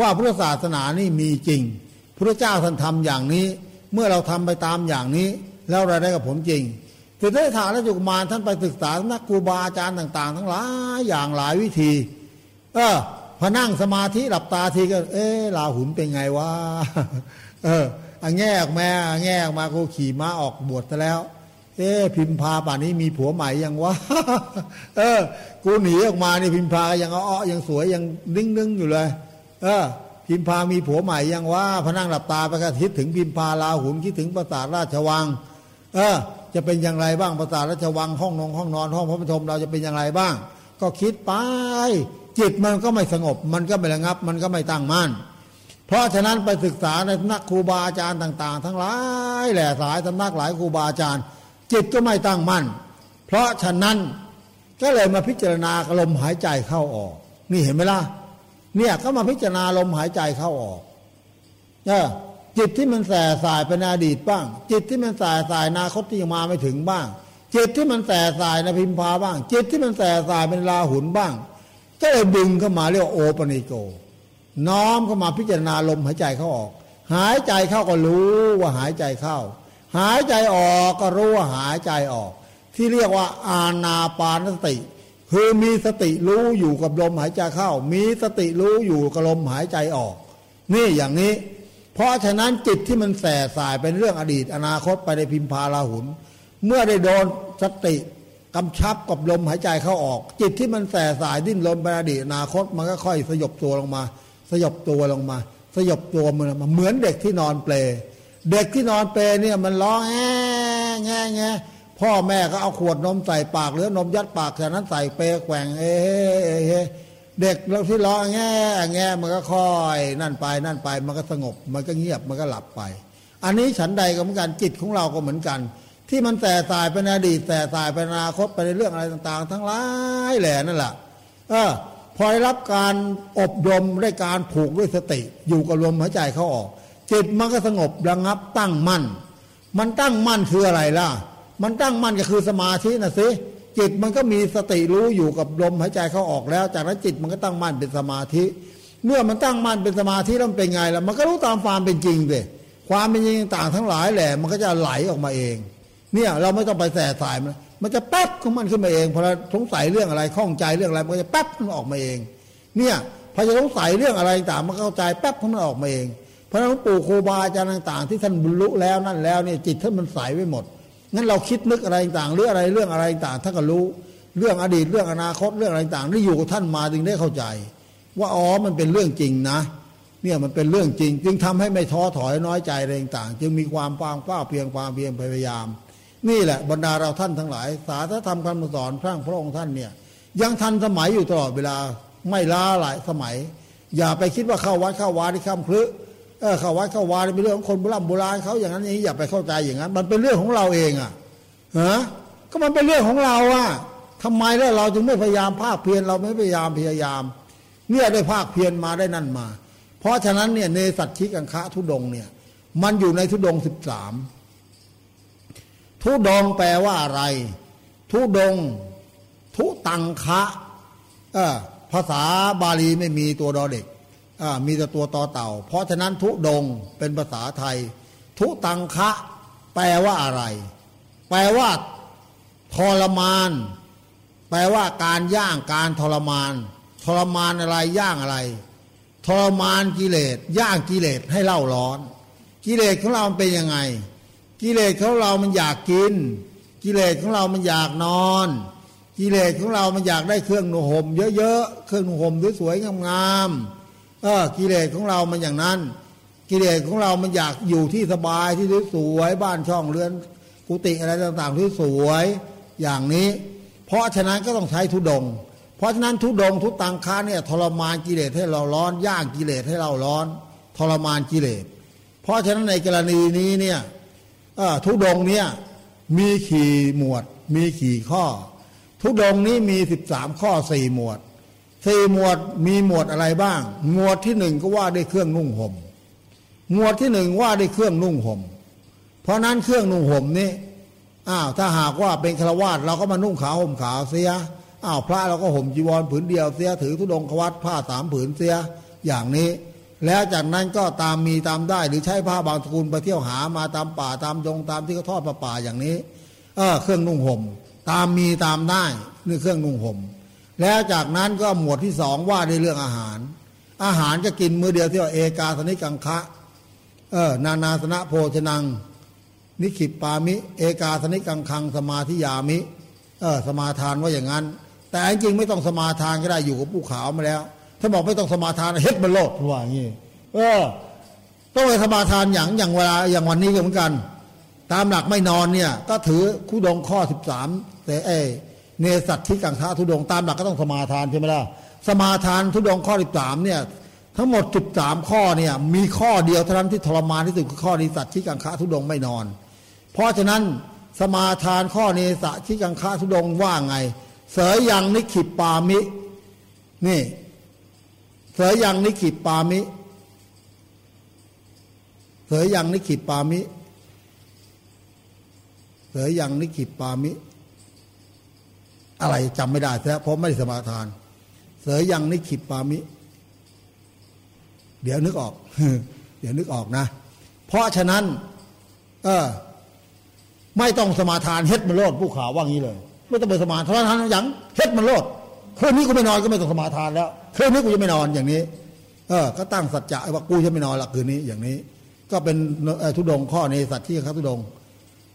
ว่าพุทธศาสนานี่มีจริงพระเจ้าท่านทำอย่างนี้ เมื่อเราทำไปตามอย่างนี้ แล้วเราได้กับผลจริง สุดท้ายถามแล้วจุกมารท่านไปศึกษานักครูบาอาจารย์ต่าง ๆ ทั้งหลายอย่างหลายวิธี เออพอนั่งสมาธิหลับตาทีก็ เอ๊ลาหุนเป็นไงวะเอออัแง่ออกมาแง่ออกมากูขี่ม้าออกบวชซะแล้ว เอ๊พิมพาป่านนี้มีผัวใหม่ยังวะเออ กูหนีออกมานี่พิมพายังอ้อยังสวยยังนิ่งๆอยู่เลย เออ พิมพามีผัวใหม่ยังว่าพนั่งหลับตาไปก็คิดถึงพิมพาลาหุนคิดถึงปราสาทราชวัง เออ จะเป็นอย่างไรบ้างปราสาทราชวังห้องนงห้องนอนห้องพระปฐมเราจะเป็นอย่างไรบ้าง ก็คิดไป จิตมันก็ไม่สงบ มันก็ไม่ระงับ มันก็ไม่ตั้งมั่นเพราะฉะนั้นไปศึกษาในนักครูบาอาจารย์ต่าง ๆ ทั้งหลายแหล่สายสำนักหลายครูบาอาจารย์ จิตก็ไม่ตั้งมั่น เพราะฉะนั้นก็เลยมาพิจารณาลมหายใจเข้าออก นี่เห็นไหมล่ะเนี่ยก็มาพิจารณาลมหายใจเข้าออกเออ จิตที่มันแส่สายเป็นอดีตบ้าง จิตที่มันแส่สายนาคตที่ยังมาไม่ถึงบ้าง จิตที่มันแส่สายในพิมพาบ้าง จิตที่มันแส่สายเป็นลาหุนบ้าง ก็เลยดึงเข้ามาเรียกว่าโอปนิโก น้อมเข้ามาพิจารณาลมหายใจเข้าออก หายใจเข้าก็รู้ว่าหายใจเข้า หายใจออกก็รู้ว่าหายใจออก ที่เรียกว่าอาณาปานสติ คือมีสติรู้อยู่กับลมหายใจเข้า มีสติรู้อยู่กับลมหายใจออก นี่อย่างนี้ เพราะฉะนั้นจิตที่มันแส่สายเป็นเรื่องอดีต อนาคตไปในพิมพาลาหุน เมื่อได้โดนสติกำชับกับลมหายใจเข้าออก จิตที่มันแส่สายดิ้นรนไปอดีตอนาคตมันก็ค่อยสยบตัวลงมา สยบตัวลงมา สยบตัวมันมาเหมือนเด็กที่นอนเปลเด็กที่นอนเปลเนี่ยมันร้องแง่แง่แง่พ่อแม่ก็เอาขวดนมใส่ปากหรือนมยัดปากจากนั้นใส่เปแกว่งเอเเด็กเราที่ร้องแง่แง่มันก็คอย นั่นไปนั่นไปมันก็สงบ มันก็เงียบมันก็หลับไป อันนี้ฉันใดก็เหมือนกันจิตของเราก็เหมือนกัน ที่มันแต่สายเป็นอดีตแต่สายเป็นอนาคตไปในเรื่องอะไรต่าง ๆ ทั้งหลายแหล่นั่นแหละเออพอได้รับการอบรมด้วยการผูกด้วยสติ อยู่กับลมหายใจเขาออก จิตมันก็สงบระงับตั้งมั่น มันตั้งมั่นคืออะไรล่ะ มันตั้งมั่นก็คือสมาธินะสิ จิตมันก็มีสติรู้อยู่กับลมหายใจเข้าออกแล้ว จากนั้นจิตมันก็ตั้งมั่นเป็นสมาธิ เมื่อมันตั้งมั่นเป็นสมาธิแล้วมันเป็นไงล่ะมันก็รู้ตามความเป็นจริงเลยความเป็นจริงต่างทั้งหลายแหละ มันก็จะไหลออกมาเอง เนี่ยเราไม่ต้องไปแส่สายมันมันจะแป๊บของมันขึ้นมาเองพอเราสงสัยเรื่องอะไรข้องใจเรื่องอะไรมันจะแป๊บมันออกมาเอง เนี่ยพอจะสงสัยเรื่องอะไรต่างมันเข้าใจแป๊บมันออกมาเอง เพราะนั้นปู่ครูบาอาจารย์ต่าง ๆ ที่ท่านบรรลุแล้วนั่นแล้วเนี่ยจิตท่านมันใสไว้หมด งั้นเราคิดนึกอะไรต่างหรืออะไรเรื่องอะไรต่างท่านก็รู้ เรื่องอดีตเรื่องอนาคตเรื่องอะไรต่างที่อยู่กับท่านมาจึงได้เข้าใจ ว่าอ๋อมันเป็นเรื่องจริงนะเนี่ยมันเป็นเรื่องจริง จึงทำให้ไม่ท้อถอยน้อยใจอะไรต่าง จึงมีความฟางฟ้าเพียงความเพียงพยายาม นี่แหละบรรดาเราท่านทั้งหลาย สาธธรรมคำสอนพระพระองค์ท่านเนี่ยยังทันสมัยอยู่ตลอดเวลาไม่ล้าหลายสมัย อย่าไปคิดว่าเข้าวัดเข้าวาที่ข้ามคลึ เออเข้าวัดเข้าวาเป็นเรื่องของคนโบราณโบราณเขาอย่างนั้นอย่างนี้อย่าไปเข้าใจอย่างนั้น มันเป็นเรื่องของเราเองอะฮะก็มันเป็นเรื่องของเราอะทำไมแล้วเราจึงไม่พยายามภาคเพียรเราไม่พยายามพยายาม เนี่ยได้ภาคเพียรมาได้นั่นมา เพราะฉะนั้นเนี่ยในสัตชิกังคะทุดงเนี่ย มันอยู่ในทุดงสิบสามทุดงแปลว่าอะไร ทุดง ทุตังคะเออภาษาบาลีไม่มีตัวดอเด็ก มีแต่ตัวต่อเต่า เพราะฉะนั้นทุดงเป็นภาษาไทย ทุตังคะ แปลว่าอะไร แปลว่าทรมาน แปลว่าการย่างการทรมาน ทรมานอะไรย่างอะไร ทรมานกิเลสย่างกิเลสให้เล่าร้อน กิเลสของเราเป็นยังไง กิเลสของเรามันอยากกิน กิเลสของเรามันอยากนอนกิเลสของเรามันอยากได้เครื่องนุ่ห่มเยอะๆ เครื่องนุ่ห่มสวยๆงามๆ ออกิเลสของเรามันอย่างนั้น กิเลสของเรามันอยากอยู่ที่สบายที่สวยบ้านช่องเรือน กุฏิอะไรต่างๆที่สวยอย่างนี้ เพราะฉะนั้นก็ต้องใช้ทุดง เพราะฉะนั้นทุดงทุตังค้าเนี่ยทรมานกิเลสให้เราร้อนย่างกิเลสให้เราร้อน ทรมานกิเลส เพราะฉะนั้นในกรณีนี้เนี่ยทุดงเนี่ยมีขี่หมวด มีขี่ข้อ ทุดงนี้มีสิบสามข้อสี่หมวด สี่หมวดมีหมวดอะไรบ้าง หมวดที่หนึ่งก็ว่าได้เครื่องนุ่งห่มหมวดที่หนึ่งว่าได้เครื่องนุ่งห่มเพราะนั้นเครื่องนุ่งห่มนี้อ้าวถ้าหากว่าเป็นฆราวาสเราก็มานุ่งขาวห่มขาวเสียอ้าวพระเราก็ห่มจีวรผืนเดียวเสียถือธุดงควัตผ้าสามผืนเสียอย่างนี้ แล้วจากนั้นก็ตามมีตามได้หรือใช้ผ้าบางสกุลไปเที่ยวหามาตามป่าตามดงตามที่เขาทอดป่าอย่างนี้ เออเครื่องนุ่งห่ม ตามมีตามได้นี่เครื่องนุ่งห่ม แล้วจากนั้นก็หมวดที่สองว่าในเรื่องอาหาร อาหารจะกินมือเดียวที่ว่าเอกาสนิกังคะเออนานาสนะโภชนัง นิขิปปามิ เอกาสนิกังคัง สมาธิยามิ เออสมาทานว่าอย่างนั้น แต่จริงไม่ต้องสมาทานก็ได้อยู่กับผู้ขาวมาแล้ว ถ้าบอกไม่ต้องสมาทานเฮ็ดมันโลดว่าอย่างนี้เออต้องไปสมาทานอย่างอย่างเวลาอย่างวันนี้ก็เหมือนกัน ตามหลักไม่นอนเนี่ย ก็ถือคู่ดองข้อสิบสามแต่เอ เนสัตที่กังทาทุดงตามหลักก็ต้องสมาทานใช่ไหมล่ะสมาทานทุดงข้อสิบสามเนี่ยทั้งหมดสิบสามข้อเนี่ยมีข้อเดียวเท่านั้นที่ทรมานที่สุดคือข้อนิสัตที่กังคาทุดงไม่นอน เพราะฉะนั้นสมาทานข้อเนสะที่กังคาทุดงว่าไง เสยยังนิขิปปามิ นี่ เสยยังนิขิปปามิเสยยังนิขิปปามิเสยยังนิขิปปามิ อะไรจำไม่ได้แท้เพราะไม่ได้สมาทาน เสยยังนิขิปปามิ เดี๋ยวนึกออก เดี๋ยวนึกออกนะ เพราะฉะนั้น เออ ไม่ต้องสมาทานเฮ็ดมันโลดผู้ข่าวว่างี้เลย ไม่ต้องไปสมาทานอย่างเฮ็ดมันโลดคืนนี้กูไม่นอนก็ไม่ต้องสมาทานแล้วคืนนี้กูจะไม่นอนอย่างนี้ เออ ก็ตั้งสัจจะว่ากูจะไม่นอนละคืนนี้อย่างนี้ ก็เป็นทุดงข้อในสัตว์ที่ครับทุดง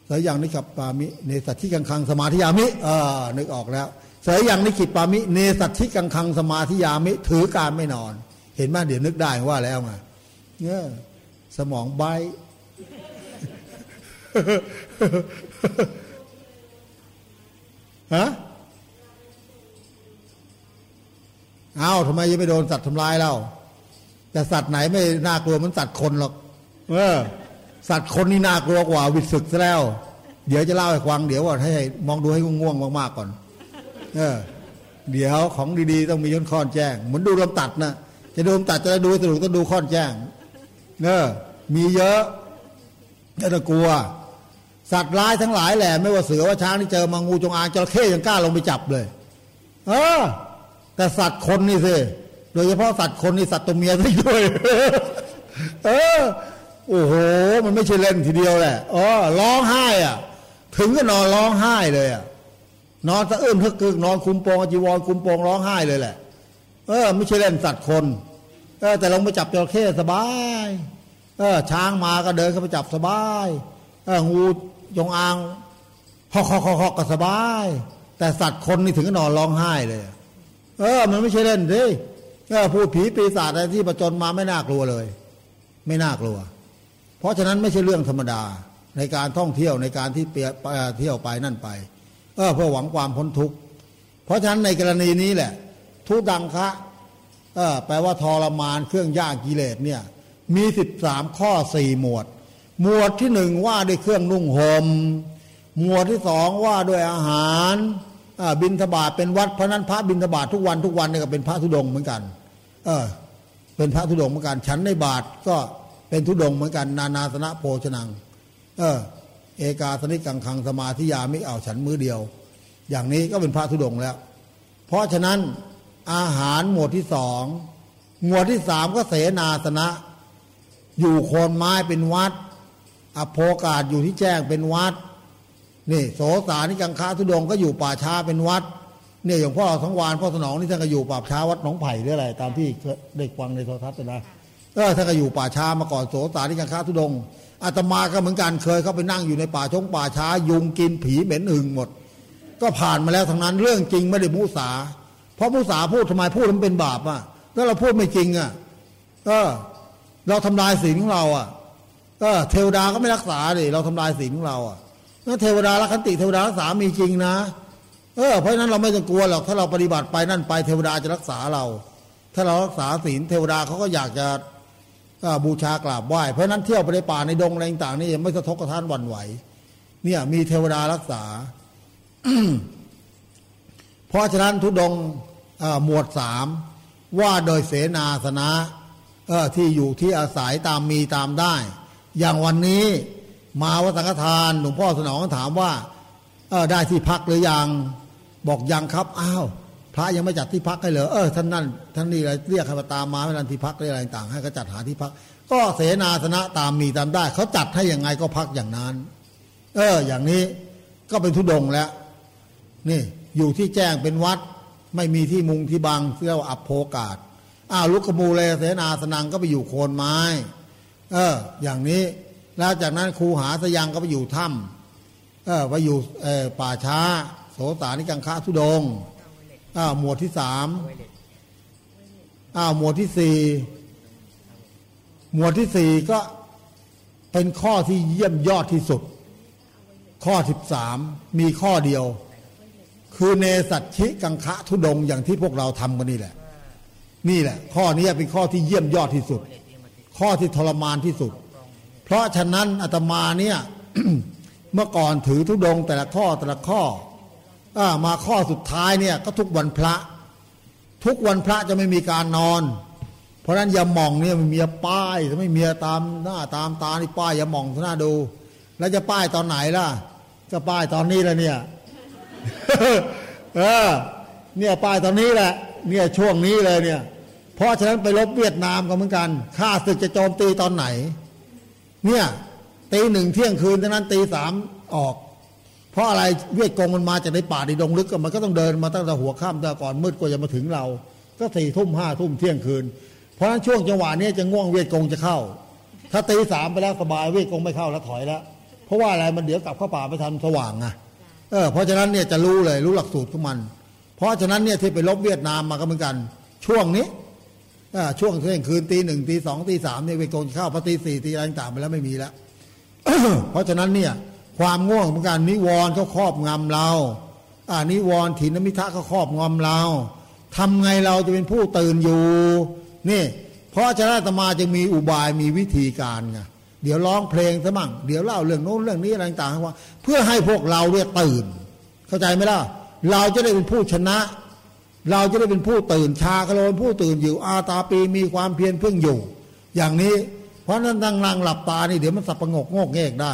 เสยยังนิขับปามิในสัตที่กังคังสมาธิยามิเออนึกออกแล้วเสยยังนิขิปปามิเนสัตที่กังคังสมาธิยามิ ถือการไม่นอน เห็นไหมเดี๋ยวนึกได้ว่าแล้วไงเนี่ยสมองใบฮะเอาทำไมยังไม่โดนสัตว์ทำลายเราแต่สัตว์ไหนไม่น่ากลัวเหมือนสัตว์คนหรอก เออ สัตว์คนนี่น่ากลัวกว่าวิศึกซะแล้ว เดี๋ยวจะเล่าให้ฟังเดี๋ยวว่าให้มองดูให้ง่วงมากๆก่อน เออ เดี๋ยวของดีๆ ต้องมีย้อนค้อนแจ้ง เหมือนดูลมตัดนะจะดูลมตัดจะดูสนุกต้องดูค้อนแจ้ง เออ มีเยอะจะต้องกลัว สัตว์ร้ายทั้งหลายแหละไม่ว่าเสือว่าช้างที่เจอมางูจงอางจระเข้ยังกล้าลงไปจับเลย เออ แต่สัตว์คนนี่สิโดยเฉพาะสัตว์คนนี่สัตว์ตัวเมียซะด้วย เออ โอ้โห มันไม่ใช่เล่นทีเดียวแหละอ๋อร้องไห้อะ ถึงก็นอนร้องไห้เลยอะนอนสะเอื้นทึกกึกนอนคุมโปงจีวรคุมโปงร้องไห้เลยแหละ เออ ไม่ใช่เล่นสัตว์คนเออแต่ลงไปจับจระเข้สบาย เออ ช้างมาก็เดินเข้าไปจับสบายเอองูจงอางฮอกฮอกฮอกก็สบาย แต่สัตว์คนนี่ถึงก็นอนร้องไห้เลย เออ มันไม่ใช่เล่นดิเออพูดผีปีศาจอะไรที่ประจนมาไม่น่ากลัวเลย ไม่น่ากลัว เพราะฉะนั้นไม่ใช่เรื่องธรรมดาในการท่องเที่ยวในการที่เปียเที่ยวไปนั่นไปเออเพื่อหวังความพ้นทุกข์เพราะฉะนั้นในกรณีนี้แหละ ทุดังคะเออแปลว่าทรมานเครื่องย่างกิเลสเนี่ยมีสิบสามข้อสี่หมวด หมวดที่หนึ่งว่าด้วยเครื่องนุ่งหม่มหมวดที่สองว่าด้วยอาหารบินทบาทเป็นวัดเพราะนั้นพระบินทบาททุกวันทุกวันเนี่ยก็เป็นพระธุดงเหมือนกัน เออเป็นพระธุดงเหมือนกัน ฉันในบาทก็ เป็นธุดงเหมือนกัน นานาสนะโภชนัง เออ เอกาสนิกังคังสมาธิยามิเอาฉันมือเดียว อย่างนี้ก็เป็นพระธุดงแล้ว เพราะฉะนั้นอาหารหมวดที่สองหมวดที่สามก็เสนาสนะ อยู่โคนไม้เป็นวัด อโภกาศอยู่ที่แจ้งเป็นวัดนี่โสสานิกังคาทุดงก็อยู่ป่าช้าเป็นวัดเนี่ยอย่างพ่อสังวานพ่อสนองนี่ท่านก็อยู่ป่าช้าวัดหนองไผ่หรืออะไร ตามที่ได้ฟังในโทรทัศน์นะ เออท่านก็อยู่ป่าช้ามาก่อนโสสานิกังคาทุดงอาตมาก็เหมือนกันเคยเข้าไปนั่งอยู่ในป่าชงป่าช้า ยุงกินผีเหม็นหึงหมด ก็ผ่านมาแล้วทั้งนั้นเรื่องจริงไม่ได้มุสา เพราะมุสาพูดทำไมพูดมันเป็นบาปอะถ้าเราพูดไม่จริงอะเออเราทำลายศีลของเราอะเออเทวดาก็ไม่รักษาดิเราทำลายศีลของเราอะนั่นเทวดาละคันติเทวดารักษามีจริงนะ เออเพราะฉะนั้นเราไม่ต้องกลัวหรอกถ้าเราปฏิบัติไปนั่นไปเทวดาจะรักษาเรา ถ้าเรารักษาศีลเทวดาเขาก็อยากจะ บูชากราบไหว้เพราะนั้นเที่ยวไปในป่าในดงอะไรต่างๆนี่ไม่สะทกกระทานวันไหว เนี่ย มีเทวดารักษา เพราะฉะนั้นทุดงหมวดสามว่าโดยเสนาสนะที่อยู่ที่อาศัยตามมีตามได้ อย่างวันนี้มาวัดสังฆทานหลวงพ่อสนองถามว่าได้ที่พักหรือยัง บอกยังครับ อ้าว พระยังไม่จัดที่พักให้เหรอเออท่านนั่นท่านนี่อะไรเรียกใครมาตามมาให้นันที่พักเรียกอะไรต่างๆให้เขาจัดหาที่พัก ก็เสนาสนะตามมีตามได้เขาจัดให้ยังไงก็พักอย่างนั้น เออ อย่างนี้ก็เป็นทุดงแล้ว นี่ อยู่ที่แจ้งเป็นวัด ไม่มีที่มุงที่บังเรียกว่าอัปโภกาศอ้าวลุกขมูเลเสนาสนังก็ไปอยู่โคนไม้ เออ อย่างนี้แล้วจากนั้นครูหาสยังก็ไปอยู่ถ้ำเออไปอยู่ป่าช้า โสตานิกังคะทุดง อ้าวหมวดที่สามอ้าวหมวดที่สี่หมวดที่สี่ก็เป็นข้อที่เยี่ยมยอดที่สุด ข้อสิบสามมีข้อเดียว คือเนสัตชิกังคะทุดงอย่างที่พวกเราทำกันนี่แหละ นี่แหละ ข้อนี้เป็นข้อที่เยี่ยมยอดที่สุด ข้อที่ทรมานที่สุด เพราะฉะนั้นอาตมาเนี่ย เมื่อก่อนถือทุดงแต่ละข้อแต่ละข้อ มาข้อสุดท้ายเนี่ยก็ทุกวันพระ ทุกวันพระจะไม่มีการนอน เพราะนั้นอย่ามองเนี่ยมันมีป้ายถ้าไม่มีตามหน้าตามตานี่ป้ายอย่ามองหน้าดู แล้วจะป้ายตอนไหนล่ะ ก็ป้ายตอนนี้แหละเนี่ยเออเนี่ยป้ายตอนนี้แหละ เนี่ยช่วงนี้เลยเนี่ย เพราะฉะนั้นไปรบเวียดนามกันเหมือนกันข้าศึกจะโจมตีตอนไหน เนี่ยตีหนึ่งเที่ยงคืนเท่านั้นตีสามออก เพราะอะไรเวียดกงมันมาจากในป่าในดงลึกอะมันก็ต้องเดินมาตั้งแต่หัวค่ำแต่ก่อนมืดกว่าจะมาถึงเรา ก็สี่ทุ่มห้าทุ่มเที่ยงคืน เพราะฉะนั้นช่วงจังหวะนี้จะง่วงเวียดกงจะเข้า ถ้าตีสามไปแล้วสบายเวียดกงไม่เข้าแล้วถอยแล้ว เพราะว่าอะไรมันเดี๋ยวกลับเข้าป่าไปทันสว่างไงเออเพราะฉะนั้นเนี่ยจะรู้เลยรู้หลักสูตรของมัน เพราะฉะนั้นเนี่ยที่ไปลบเวียดนามมาก็เหมือนกัน ช่วงนี้อ่าช่วงเที่ยงคืนตีหนึ่งตีสองตีสามเนี่ยเวียดกงจะเข้าพอตีสี่ตีอะไรต่างๆไปแล้วไม่มีแล้วเพราะฉะนั้นเนี่ย ความง่วงเหมือนกันนิวรณ์เขาครอบงำเราอ่านิวรณ์ถินมิทะเขาครอบงำเราทำไงเราจะเป็นผู้ตื่นอยู่นี่เพราะฉะนั้ตมาจึงมีอุบายมีวิธีการไงเดี๋ยวร้องเพลงซะมั่งเดี๋ยวเล่าเรื่องโน้นเรื่องนี้อะไรต่างๆว่า เพื่อให้พวกเราเนี่ยตื่น เข้าใจไหมล่ะเราจะได้เป็นผู้ชนะ เราจะได้เป็นผู้ตื่นชาคโลนผู้ตื่นอยู่อาตาปีมีความเพียรเพิ่งอยู่ อย่างนี้ เพราะนั้นนั่งนั่งหลับตานี่เดี๋ยวมันสับประงกโงกเงกได้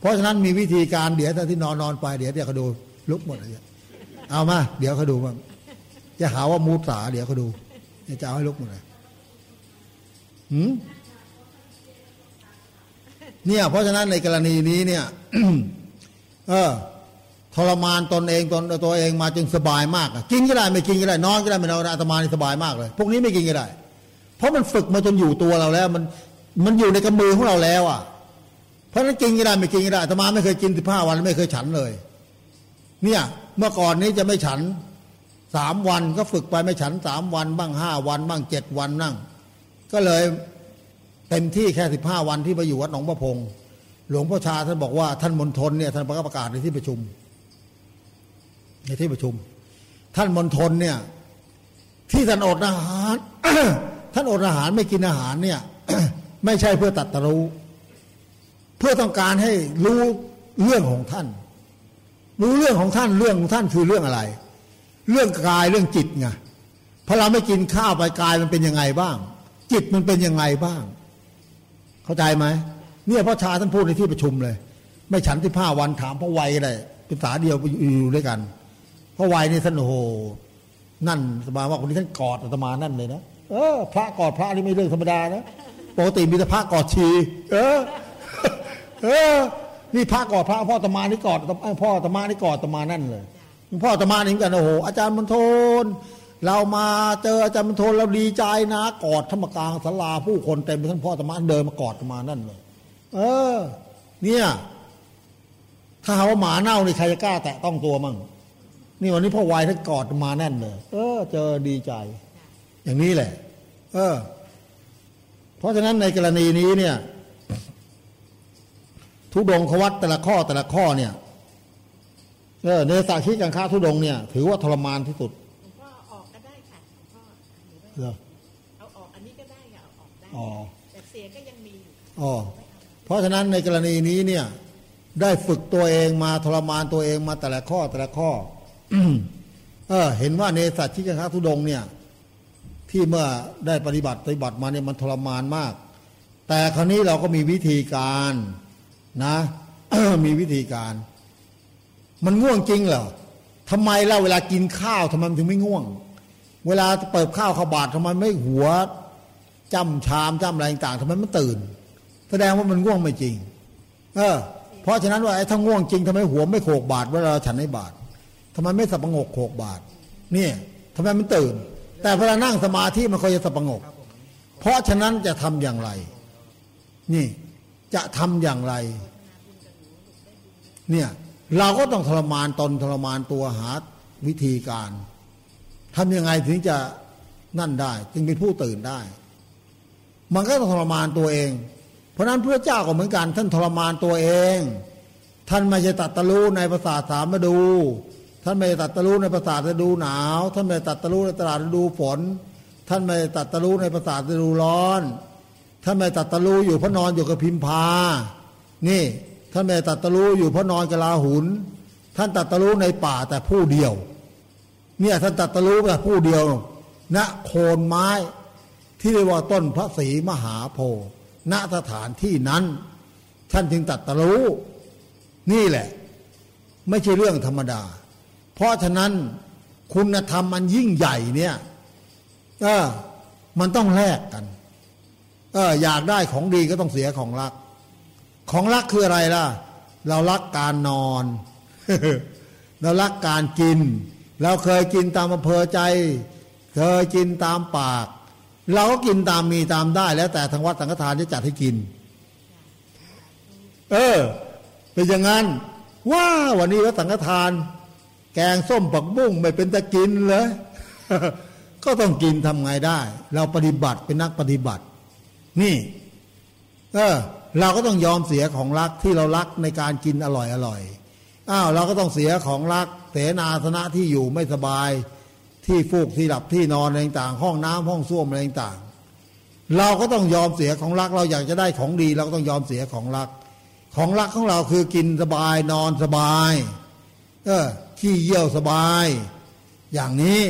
เพราะฉะนั้นมีวิธีการเดี๋ยวถ้าที่นอนนอนไปเดี๋ยวเดี๋ยวเขาดูลุกหมดเลยเอามาเดี๋ยวเขาดูบ้างจะหาว่ามูสาเดี๋ยวเขาดูจะเอาให้ลุกหมดเลยหืมเนี่ย เพราะฉะนั้นในกรณีนี้เนี่ย เออทรมานตนเองตนตัวเองมาจนสบายมากกินก็ได้ไม่กินก็ได้นอนก็ได้ไม่นอนก็ได้อาตมานี่สบายมากเลย พวกนี้ไม่กินก็ได้ เพราะมันฝึกมาจนอยู่ตัวเราแล้ว มันมันอยู่ในกำมือของเราแล้ว อะ ราะนั้นกินก็ได้ไม่กินก็ได้อาตมาไม่เคยกินสิบห้าวันไม่เคยฉันเลย เนี่ยเมื่อก่อนนี้จะไม่ฉันสามวันก็ฝึกไปไม่ฉันสามวัน บ้างห้าวัน บ้างเจ็ดวันนั่ง ก็เลยเต็มที่แค่สิบห้าวันที่ไปอยู่วัดหนองประพง หลวงพ่อชาท่านบอกว่าท่านมณฑลเนี่ยท่านประกาศในที่ประชุม ในที่ประชุม ท่านมณฑลเนี่ย ที่ท่านอดอาหาร ท่านอดอาหารไม่กินอาหารเนี่ย ไม่ใช่เพื่อตัดตรู้ เพื่อต้องการให้รู้เรื่องของท่าน รู้เรื่องของท่านเรื่องของท่านคือเรื่องอะไร เรื่องกายเรื่องจิตไงพอเราไม่กินข้าวไปกายมันเป็นยังไงบ้าง จิตมันเป็นยังไงบ้าง เข้าใจไหมเนี่ยพ่อชาท่านพูดในที่ประชุมเลย ไม่ฉันที่ผ้าวันถามพ่อวัยก็ได้เป็นสาเดียวอยู่ด้วยกันพ่อวัยนี่ท่านโอ้โหนั่นสมาว่าคนนี้ท่านกอดอาตมานั่นเลยนะเออ พระกอดพระนี่ไม่เรื่องธรรมดานะปกติมีแต่พระกอดชี เออ เออ นี่พระกอดพระพ่อตมานี่กอดพ่อตมานี่กอดตมานั่นเลยพ่ออาตมานี่เหมือนกันโอ้โหอาจารย์มณฑลเรามาเจออาจารย์มณฑลเราดีใจนะกอดธรรมกลางศาลาผู้คนเต็มไปทั้งพ่อตมาเดินมากอดตมานั่นเลย เออ เนี่ย ถ้าหาว่าหมาเน่านี่ใครจะกล้าแตะต้องตัวมั่งนี่วันนี้พ่อวายท่านกอดมาแน่นเลย เออ เจอดีใจ อย่างนี้แหละ เออ เพราะฉะนั้นในกรณีนี้เนี่ย ทุดงควัตแต่ละข้อแต่ละข้อเนี่ยเออเนสาชิกังค้าทุดงเนี่ย ถือว่าทรมานที่สุดหลวงพ่อเอาออกก็ได้ค่ะหลวงพ่อหรือว่าเหรอเอาออกอันนี้ก็ได้ค่ะเอาออกได้อ๋อแต่เสียงก็ยังมีอยู่อ๋อเพราะฉะนั้นในกรณีนี้เนี่ย ได้ฝึกตัวเองมาทรมานตัวเองมาแต่ละข้อแต่ละข้อพเออ เห็นว่าเนสัตชิกขาทุดงค์เนี่ย ที่เมื่อได้ปฏิบัติปฏิบัติมาเนี่ยมันทรมานมาก แต่คราวนี้เราก็มีวิธีการ นะมีวิธีการ มันง่วงจริงเหรอทำไมเล่าเวลากินข้าวทำไมมันถึงไม่ง่วง เวลาเปิดข้าวเข้าบาตรทำไมไม่หัวจ้ำชามจ้ำอะไรต่างทำไมมันตื่น แสดงว่ามันง่วงไม่จริง เออ เพราะฉะนั้นว่าไอ้ถ้าง่วงจริงทำไมหัวไม่โขกบาตรเวลาฉันให้บาตรทำไมไม่สับประงกโขกบาตรเนี่ยทำไมมันตื่น แต่เวลานั่งสมาธิมันคอยจะสับประงก เพราะฉะนั้นจะทำอย่างไร นี่ จะทำอย่างไร เนี่ยเราก็ต้องทรมานตนทรมานตัวหาวิธีการทำยังไงถึงจะนั่นได้ จึงเป็นผู้ตื่นได้ มันก็ต้องทรมานตัวเอง เพราะนั้นพระเจ้าก็เหมือนกัน ท่านทรมานตัวเอง ท่านไม่ใช่ตัดตะลุในภาษาสามฤดู ท่านไม่ตัดตะลุในภาษาฤดูหนาว ท่านไม่ตัดตะลุในตลาดฤดูฝน ท่านไม่ตัดตะลุในภาษาฤดูร้อน ท่านไม่ตัดตะลุอยู่พระนอนอยู่กับพิมพา นี่ ท่านไม่ตัดตะลุอยู่พระนอนกับลาหุน ท่านตัดตะลุในป่าแต่ผู้เดียว เนี่ยท่านตัดตะลุแบบผู้เดียวณโคนไม้ที่เรียกว่าต้นพระศรีมหาโพธิ์ณสถานที่นั้น ท่านจึงตัดตะลุนี่แหละ ไม่ใช่เรื่องธรรมดา เพราะฉะนั้นคุณธรรมมันยิ่งใหญ่เนี่ยเออมันต้องแลกกัน เอออยากได้ของดีก็ต้องเสียของรัก ของรักคืออะไรล่ะ เรารักการนอน เรารักการกิน เราเคยกินตามอำเภอใจ เคยกินตามปาก เราก็กินตามมีตามได้ แล้วแต่ทางวัดสังฆทานจะจัดให้กิน เออเป็นอย่างนั้นว่าวันนี้วัดสังฆทาน แกงส้มปักบุ้งไม่เป็นตะกินเลยก็ต้องกินทำไงได้ เราปฏิบัติเป็นนักปฏิบัติ นี่ เออ เราก็ต้องยอมเสียของรักที่เรารักในการกินอร่อยอร่อยอ้าวเราก็ต้องเสียของรักเสนาสนะที่อยู่ไม่สบาย ที่ฟูกที่หลับที่นอนอะไรต่างห้องน้ำห้องส้วมอะไรต่างเราก็ต้องยอมเสียของรัก เราอยากจะได้ของดี เราก็ต้องยอมเสียของรัก ของรักของเราคือกินสบายนอนสบาย เออขี้เยี่ยวสบาย อย่างนี้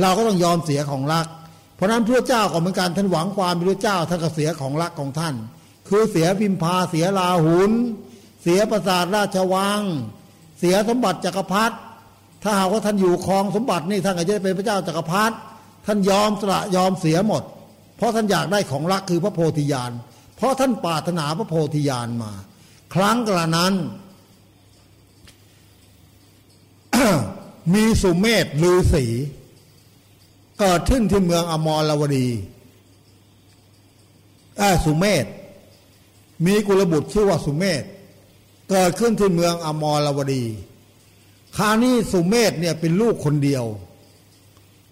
เราก็ต้องยอมเสียของรัก ราะนั้นพระเจ้าก็เหมือนกันท่านหวังความเป็นพระเจ้าท่านก็เสียของรักของท่าน คือเสียพิมพาเสียลาหุนเสียประสาทราชวัง เสียสมบัติจักรพรรดิถ้าหากว่าท่านอยู่ครองสมบัตินี่ท่านก็จะเป็นพระเจ้าจักรพรรดิท่านยอมสละยอมเสียหมด เพราะท่านอยากได้ของรักคือพระโพธิญาณ เพราะท่านปรารถนาพระโพธิญาณมา ครั้งกระนั้น มีสุเมธลือสี เกิดขึ้นที่เมืองอมรวดีอสุเมธมีกุลบุตรชื่อว่าสุเมธเกิดขึ้นที่เมืองอมรวดีคราวนี้สุเมธเนี่ยเป็นลูกคนเดียว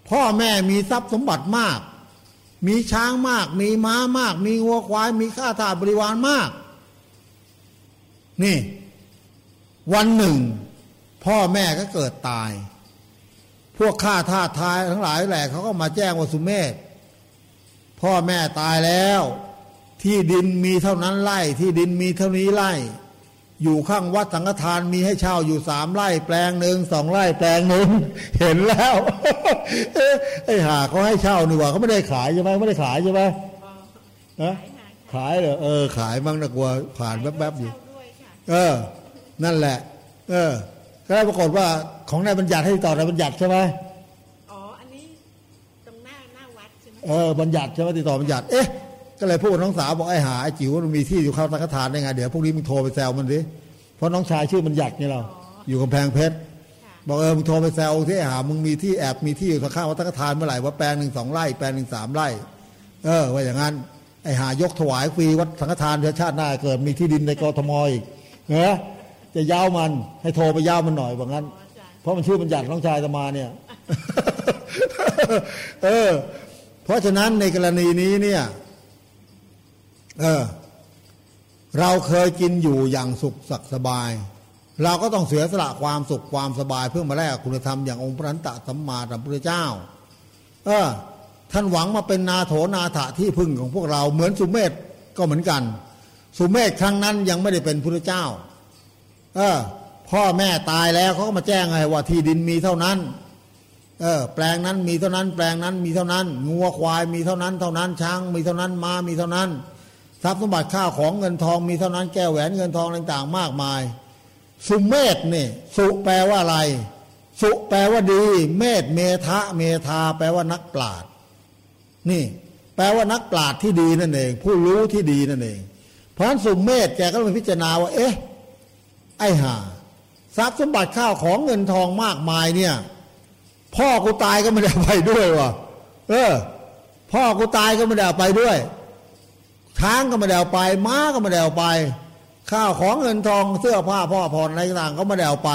พ่อแม่มีทรัพย์สมบัติมาก มีช้างมาก มีม้ามาก มีวัวควาย มีข้าทาสบริวารมาก นี่ วันหนึ่ง พ่อแม่ก็เกิดตาย พวกข้าทาสทายทั้งหลายแหละเขาก็มาแจ้งว่าสุเมธพ่อแม่ตายแล้ว ที่ดินมีเท่านั้นไร่ที่ดินมีเท่านี้ไร่ อยู่ข้างวัดสังฆทานมีให้เช่าอยู่สามไร่แปลงหนึ่งสองไร่แปลงหนึ่งเห็นแล้วไอ้ห่าเขาให้เช่านี่ว่าเขาไม่ได้ขายใช่ไหมไม่ได้ขายใช่ไหมพอฮะขายหาขายเหรอเออ ขายบ้างนะกลัวผ่านแวบๆอยู่เช่าด้วยค่ะเออ นั่นแหละ เออ ก็ได้ปรากฏว่าของนายบัญญัติให้ต่อนายบัญญัติใช่ไหมอ๋อ อันนี้ตรงหน้าหน้าวัดใช่ไหมเออบัญญัติใช่ไหมติดต่อบัญญัติเอ๊ะก็เลยพูดกับน้องสาวบอกไอ้หาไอ้จิ๋วมันมีที่อยู่ข้างสังฆทานได้ไงเดี๋ยวพวกนี้มึงโทรไปแซวมันดิเพราะน้องชายชื่อบัญญัติไงเรา อยู่กำแพงเพชรค่ะบอกเออมึงโทรไปแซวที่ไอ้หามึงมีที่แอบมีที่อยู่ข้างวัดสังฆทานเมื่อไหร่ว่าแปลงหนึ่งสองไร่แปลงหนึ่งสามไร่ เออ ว่าอย่างนั้นไอ้หายกถวายฟรีวัดสังฆทานเดี๋ยวชาติหน้าเกิดมีที่ดินในกรทมอีกเนอะ จะย้าวมัน ให้โทรไปย้าวมันหน่อยว่างั้น เพราะมันชื่อบัญญัติน้องชายอาตมาเนี่ย เออ เพราะฉะนั้นในกรณีนี้เนี่ย เออ เราเคยกินอยู่อย่างสุขสักสบาย เราก็ต้องเสียสละความสุขความสบาย เพื่อมาแลกคุณธรรมอย่างองค์พระนันตะสัมมาสัมพุทธเจ้า เออ ท่านหวังมาเป็นนาโถนาถะที่พึ่งของพวกเราเหมือนสุเมธก็เหมือนกัน สุเมธครั้งนั้นยังไม่ได้เป็นพุทธเจ้า เออพ่อแม่ตายแล้วเขาก็มาแจ้งไงว่าที่ดินมีเท่านั้น เออ แปลงนั้นมีเท่านั้น แปลงนั้นมีเท่านั้นงัวควายมีเท่านั้น เท่านั้นช้างมีเท่านั้นม้ามีเท่านั้นทรัพย์สมบัติข้าวของเงินทองมีเท่านั้นแก้วแหวนเงินทองต่างๆ มากมาย สุเมธนี่สุแปลว่าอะไร สุแปลว่าดี เมธเมทะเมธาแปลว่านักปราชญ์นี่ แปลว่านักปราชญ์ที่ดีนั่นเอง ผู้รู้ที่ดีนั่นเอง เพราะฉะนั้นสุเมธแกก็เลยพิจารณาว่า เอ๊ะ ไอ้ห่าทรัพย์สมบัติข้าวของเงินทองมากมายเนี่ย พ่อกูตายก็ไม่ได้ไปด้วยวะเออ พ่อกูตายก็ไม่ได้ไปด้วยช้างก็ไม่ได้เอาไป ม้าก็ไม่ได้เอาไป ข้าวของเงินทองเสื้อผ้าพ่อผ่อนอะไรต่างก็ไม่ได้เอาไป